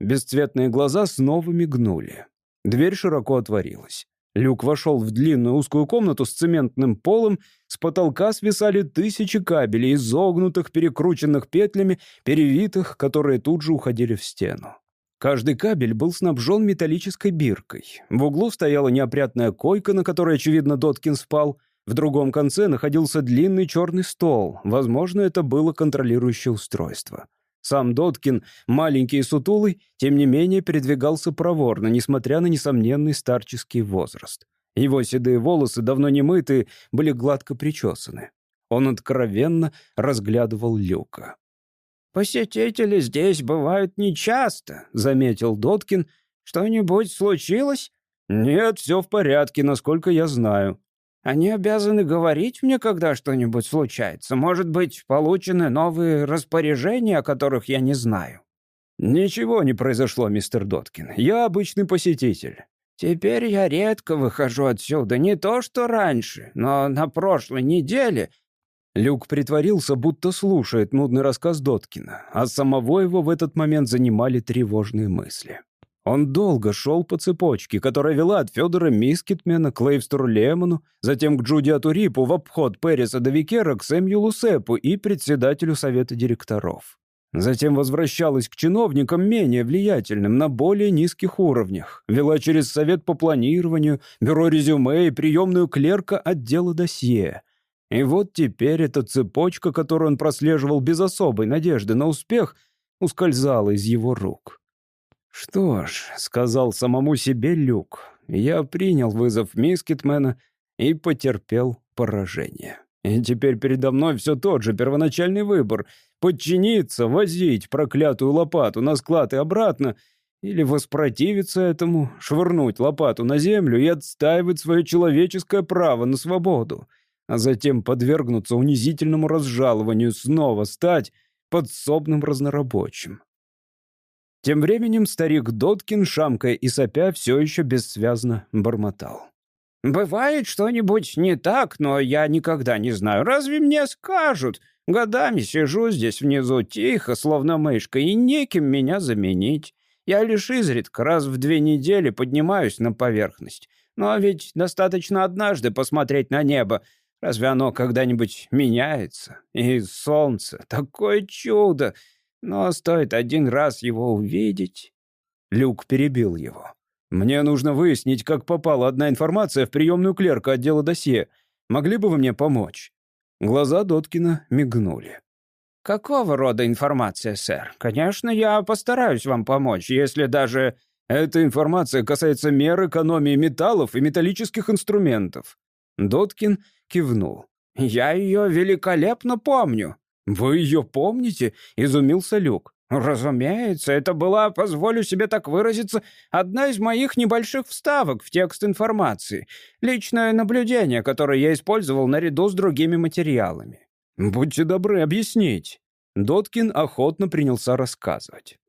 Бесцветные глаза снова мигнули. Дверь широко отворилась. Люк вошел в длинную узкую комнату с цементным полом, с потолка свисали тысячи кабелей, изогнутых, перекрученных петлями, перевитых, которые тут же уходили в стену. Каждый кабель был снабжен металлической биркой. В углу стояла неопрятная койка, на которой, очевидно, Доткин спал — в другом конце находился длинный черный стол. Возможно, это было контролирующее устройство. Сам Доткин, маленький и сутулый, тем не менее передвигался проворно, несмотря на несомненный старческий возраст. Его седые волосы, давно не мытые, были гладко причесаны. Он откровенно разглядывал Люка. «Посетители здесь бывают нечасто», — заметил Доткин. «Что-нибудь случилось?» «Нет, все в порядке, насколько я знаю». Они обязаны говорить мне, когда что-нибудь случается. Может быть, получены новые распоряжения, о которых я не знаю». «Ничего не произошло, мистер Доткин. Я обычный посетитель». «Теперь я редко выхожу отсюда, не то что раньше, но на прошлой неделе...» Люк притворился, будто слушает нудный рассказ Доткина, а самого его в этот момент занимали тревожные мысли. Он долго шел по цепочке, которая вела от Федора Мискетмена к Лейвстеру Лемону, затем к Джуди Атурипу в обход Переса до Викера к Сэмюлу Сепу и председателю совета директоров. Затем возвращалась к чиновникам менее влиятельным на более низких уровнях, вела через совет по планированию, бюро резюме и приемную клерка отдела досье. И вот теперь эта цепочка, которую он прослеживал без особой надежды на успех, ускользала из его рук. «Что ж», — сказал самому себе Люк, — «я принял вызов Мискетмена и потерпел поражение. И теперь передо мной все тот же первоначальный выбор — подчиниться, возить проклятую лопату на склад и обратно, или воспротивиться этому, швырнуть лопату на землю и отстаивать свое человеческое право на свободу, а затем подвергнуться унизительному разжалованию, снова стать подсобным разнорабочим. Тем временем старик Доткин, шамкая и сопя, все еще бессвязно бормотал. «Бывает что-нибудь не так, но я никогда не знаю. Разве мне скажут? Годами сижу здесь внизу тихо, словно мышка, и неким меня заменить. Я лишь изредка раз в две недели поднимаюсь на поверхность. Но ведь достаточно однажды посмотреть на небо. Разве оно когда-нибудь меняется? И солнце — такое чудо! Но стоит один раз его увидеть...» Люк перебил его. «Мне нужно выяснить, как попала одна информация в приемную клерка отдела досье. Могли бы вы мне помочь?» Глаза Доткина мигнули. «Какого рода информация, сэр? Конечно, я постараюсь вам помочь, если даже...» «Эта информация касается мер экономии металлов и металлических инструментов». Доткин кивнул. «Я ее великолепно помню. «Вы ее помните?» — изумился Люк. «Разумеется, это была, позволю себе так выразиться, одна из моих небольших вставок в текст информации. Личное наблюдение, которое я использовал наряду с другими материалами». «Будьте добры объяснить». Доткин охотно принялся рассказывать.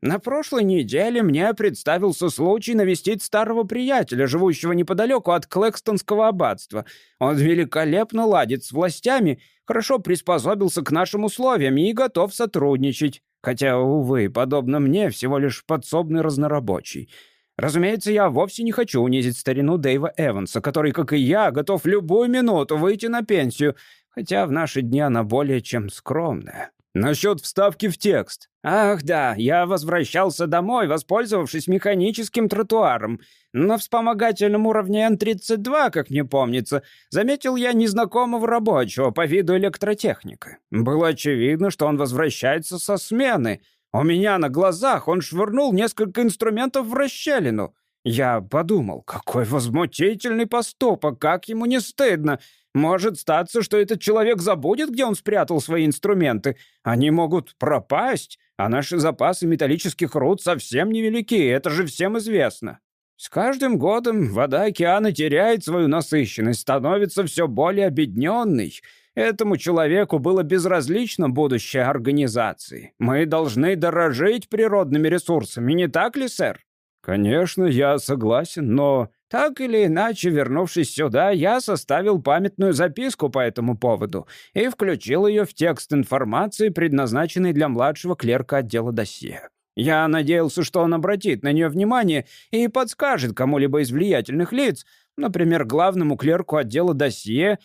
На прошлой неделе мне представился случай навестить старого приятеля, живущего неподалеку от Клэкстонского аббатства. Он великолепно ладит с властями, хорошо приспособился к нашим условиям и готов сотрудничать. Хотя, увы, подобно мне, всего лишь подсобный разнорабочий. Разумеется, я вовсе не хочу унизить старину Дэйва Эванса, который, как и я, готов любую минуту выйти на пенсию, хотя в наши дни она более чем скромная. Насчет вставки в текст. Ах да, я возвращался домой, воспользовавшись механическим тротуаром. На вспомогательном уровне Н-32, как мне помнится, заметил я незнакомого рабочего по виду электротехника. Было очевидно, что он возвращается со смены. У меня на глазах он швырнул несколько инструментов в расщелину. Я подумал, какой возмутительный поступок, как ему не стыдно. Может статься, что этот человек забудет, где он спрятал свои инструменты. Они могут пропасть, а наши запасы металлических руд совсем невелики, это же всем известно. С каждым годом вода океана теряет свою насыщенность, становится все более обедненной. Этому человеку было безразлично будущее организации. Мы должны дорожить природными ресурсами, не так ли, сэр? Конечно, я согласен, но... Так или иначе, вернувшись сюда, я составил памятную записку по этому поводу и включил ее в текст информации, предназначенный для младшего клерка отдела досье. Я надеялся, что он обратит на нее внимание и подскажет кому-либо из влиятельных лиц, например, главному клерку отдела досье.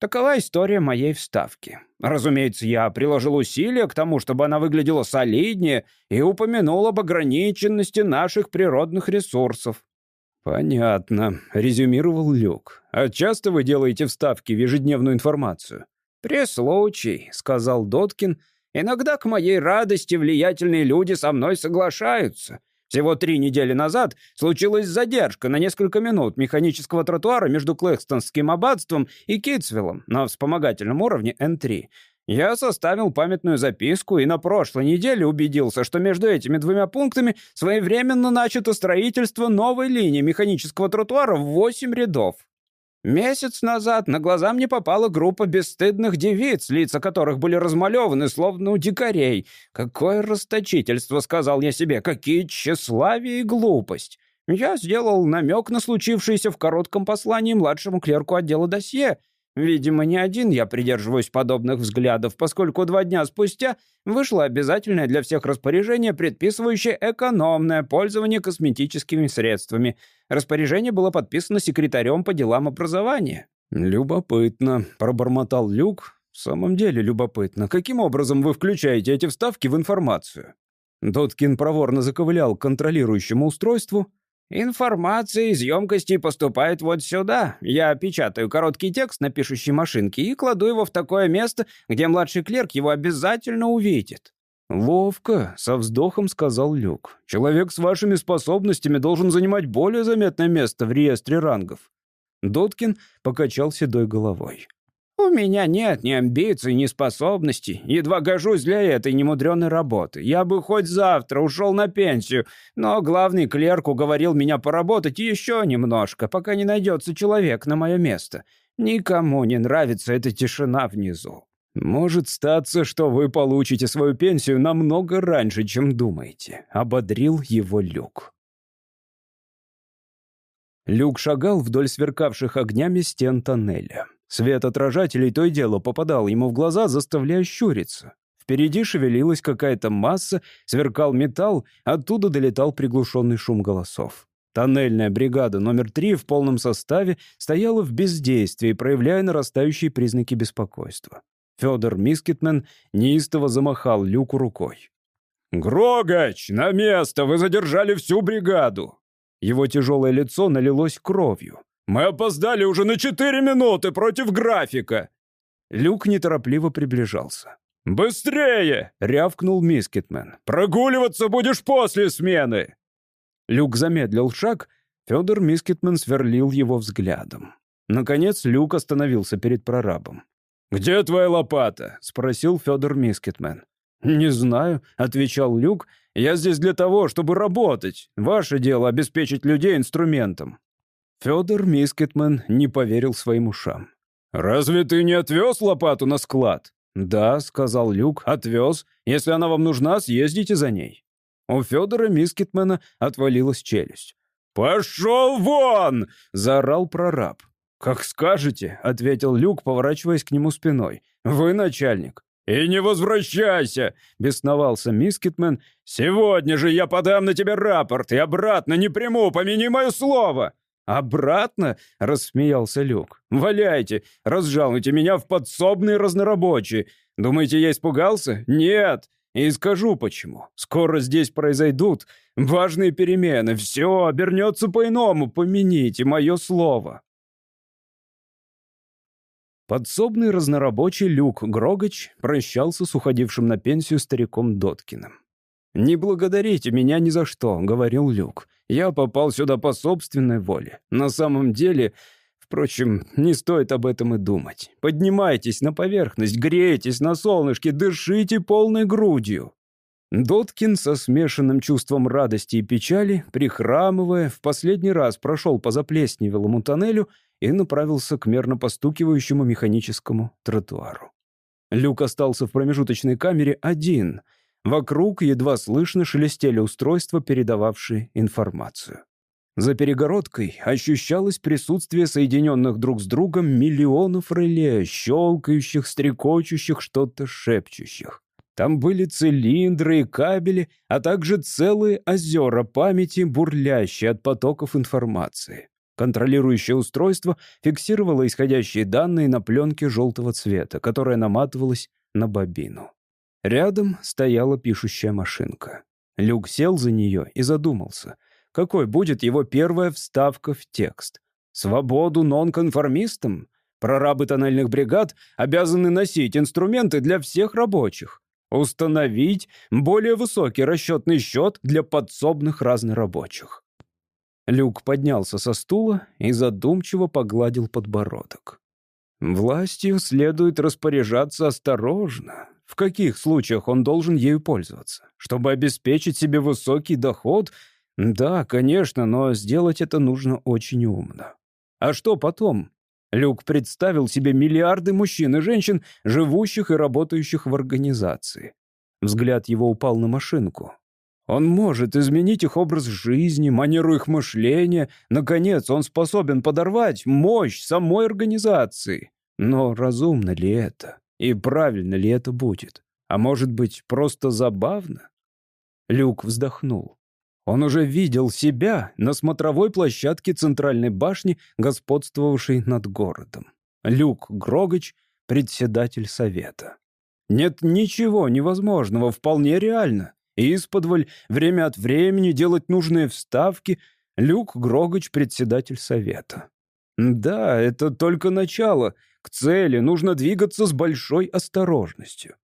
Такова история моей вставки. Разумеется, я приложил усилия к тому, чтобы она выглядела солиднее и упомянул об ограниченности наших природных ресурсов. «Понятно», — резюмировал Люк. «А часто вы делаете вставки в ежедневную информацию?» «При случае», — сказал Доткин. «Иногда, к моей радости, влиятельные люди со мной соглашаются. Всего три недели назад случилась задержка на несколько минут механического тротуара между Клэкстонским аббатством и Китсвиллом на вспомогательном уровне N3. Я составил памятную записку и на прошлой неделе убедился, что между этими двумя пунктами своевременно начато строительство новой линии механического тротуара в 8 рядов. Месяц назад на глаза мне попала группа бесстыдных девиц, лица которых были размалеваны, словно у дикарей. Какое расточительство, сказал я себе, какие тщеславие и глупость. Я сделал намек на случившееся в коротком послании младшему клерку отдела досье — Видимо, не один я придерживаюсь подобных взглядов, поскольку два дня спустя вышло обязательное для всех распоряжение, предписывающее экономное пользование косметическими средствами. Распоряжение было подписано секретарем по делам образования. «Любопытно», — пробормотал Люк. «В самом деле любопытно. Каким образом вы включаете эти вставки в информацию?» Доткин проворно заковылял к контролирующему устройству, Информация из емкости поступает вот сюда. Я печатаю короткий текст на пишущей машинке и кладу его в такое место, где младший клерк его обязательно увидит. «Ловко», — со вздохом сказал Люк. «Человек с вашими способностями должен занимать более заметное место в реестре рангов». Доткин покачал седой головой. «У меня нет ни амбиций, ни способностей. Едва гожусь для этой немудреной работы. Я бы хоть завтра ушел на пенсию, но главный клерк уговорил меня поработать еще немножко, пока не найдется человек на мое место. Никому не нравится эта тишина внизу». «Может статься, что вы получите свою пенсию намного раньше, чем думаете», — ободрил его Люк. Люк шагал вдоль сверкавших огнями стен тоннеля. Свет отражателей то и дело попадал ему в глаза, заставляя щуриться. Впереди шевелилась какая-то масса, сверкал металл, оттуда долетал приглушенный шум голосов. Тоннельная бригада номер три в полном составе стояла в бездействии, проявляя нарастающие признаки беспокойства. Федор Мискетмен неистово замахал люку рукой. «Грогач, на место! Вы задержали всю бригаду!» Его тяжелое лицо налилось кровью. «Мы опоздали уже на четыре минуты против графика!» Люк неторопливо приближался. «Быстрее!» — рявкнул Мискетмен. «Прогуливаться будешь после смены!» Люк замедлил шаг. Федор Мискетмен сверлил его взглядом. Наконец Люк остановился перед прорабом. «Где твоя лопата?» — спросил Федор Мискетмен. «Не знаю», — отвечал Люк. «Я здесь для того, чтобы работать. Ваше дело — обеспечить людей инструментом». Федор Мискетман не поверил своим ушам. «Разве ты не отвез лопату на склад?» «Да», — сказал Люк, — «отвез. Если она вам нужна, съездите за ней». У Федора Мискетмана отвалилась челюсть. «Пошел вон!» — заорал прораб. «Как скажете», — ответил Люк, поворачиваясь к нему спиной. «Вы начальник». «И не возвращайся!» — бесновался Мискетмен. «Сегодня же я подам на тебя рапорт и обратно не приму, помяни мое слово!» «Обратно?» — рассмеялся Люк. «Валяйте, разжалуйте меня в подсобные разнорабочие. Думаете, я испугался? Нет. И скажу почему. Скоро здесь произойдут важные перемены. Все обернется по-иному, помяните мое слово». Подсобный разнорабочий Люк Грогач прощался с уходившим на пенсию стариком Доткиным. «Не благодарите меня ни за что», — говорил Люк. «Я попал сюда по собственной воле. На самом деле...» Впрочем, не стоит об этом и думать. Поднимайтесь на поверхность, грейтесь на солнышке, дышите полной грудью. Доткин со смешанным чувством радости и печали, прихрамывая, в последний раз прошел по заплесневелому тоннелю и направился к мерно постукивающему механическому тротуару. Люк остался в промежуточной камере один — Вокруг едва слышно шелестели устройства, передававшие информацию. За перегородкой ощущалось присутствие соединенных друг с другом миллионов реле, щелкающих, стрекочущих, что-то шепчущих. Там были цилиндры и кабели, а также целые озера памяти, бурлящие от потоков информации. Контролирующее устройство фиксировало исходящие данные на пленке желтого цвета, которая наматывалась на бобину. Рядом стояла пишущая машинка. Люк сел за нее и задумался, какой будет его первая вставка в текст. Свободу нонконформистам? Прорабы тоннельных бригад обязаны носить инструменты для всех рабочих. Установить более высокий расчетный счет для подсобных разнорабочих. Люк поднялся со стула и задумчиво погладил подбородок. Властью следует распоряжаться осторожно, в каких случаях он должен ею пользоваться? Чтобы обеспечить себе высокий доход? Да, конечно, но сделать это нужно очень умно. А что потом? Люк представил себе миллиарды мужчин и женщин, живущих и работающих в организации. Взгляд его упал на машинку. Он может изменить их образ жизни, манеру их мышления. Наконец, он способен подорвать мощь самой организации. Но разумно ли это? И правильно ли это будет? А может быть, просто забавно? Люк вздохнул. Он уже видел себя на смотровой площадке центральной башни, господствовавшей над городом. Люк Грогач, председатель совета. Нет ничего невозможного, вполне реально. Исподволь, время от времени делать нужные вставки. Люк Грогач, председатель совета. Да, это только начало. К цели нужно двигаться с большой осторожностью.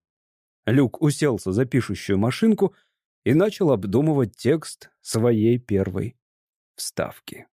Люк уселся за пишущую машинку и начал обдумывать текст своей первой вставки.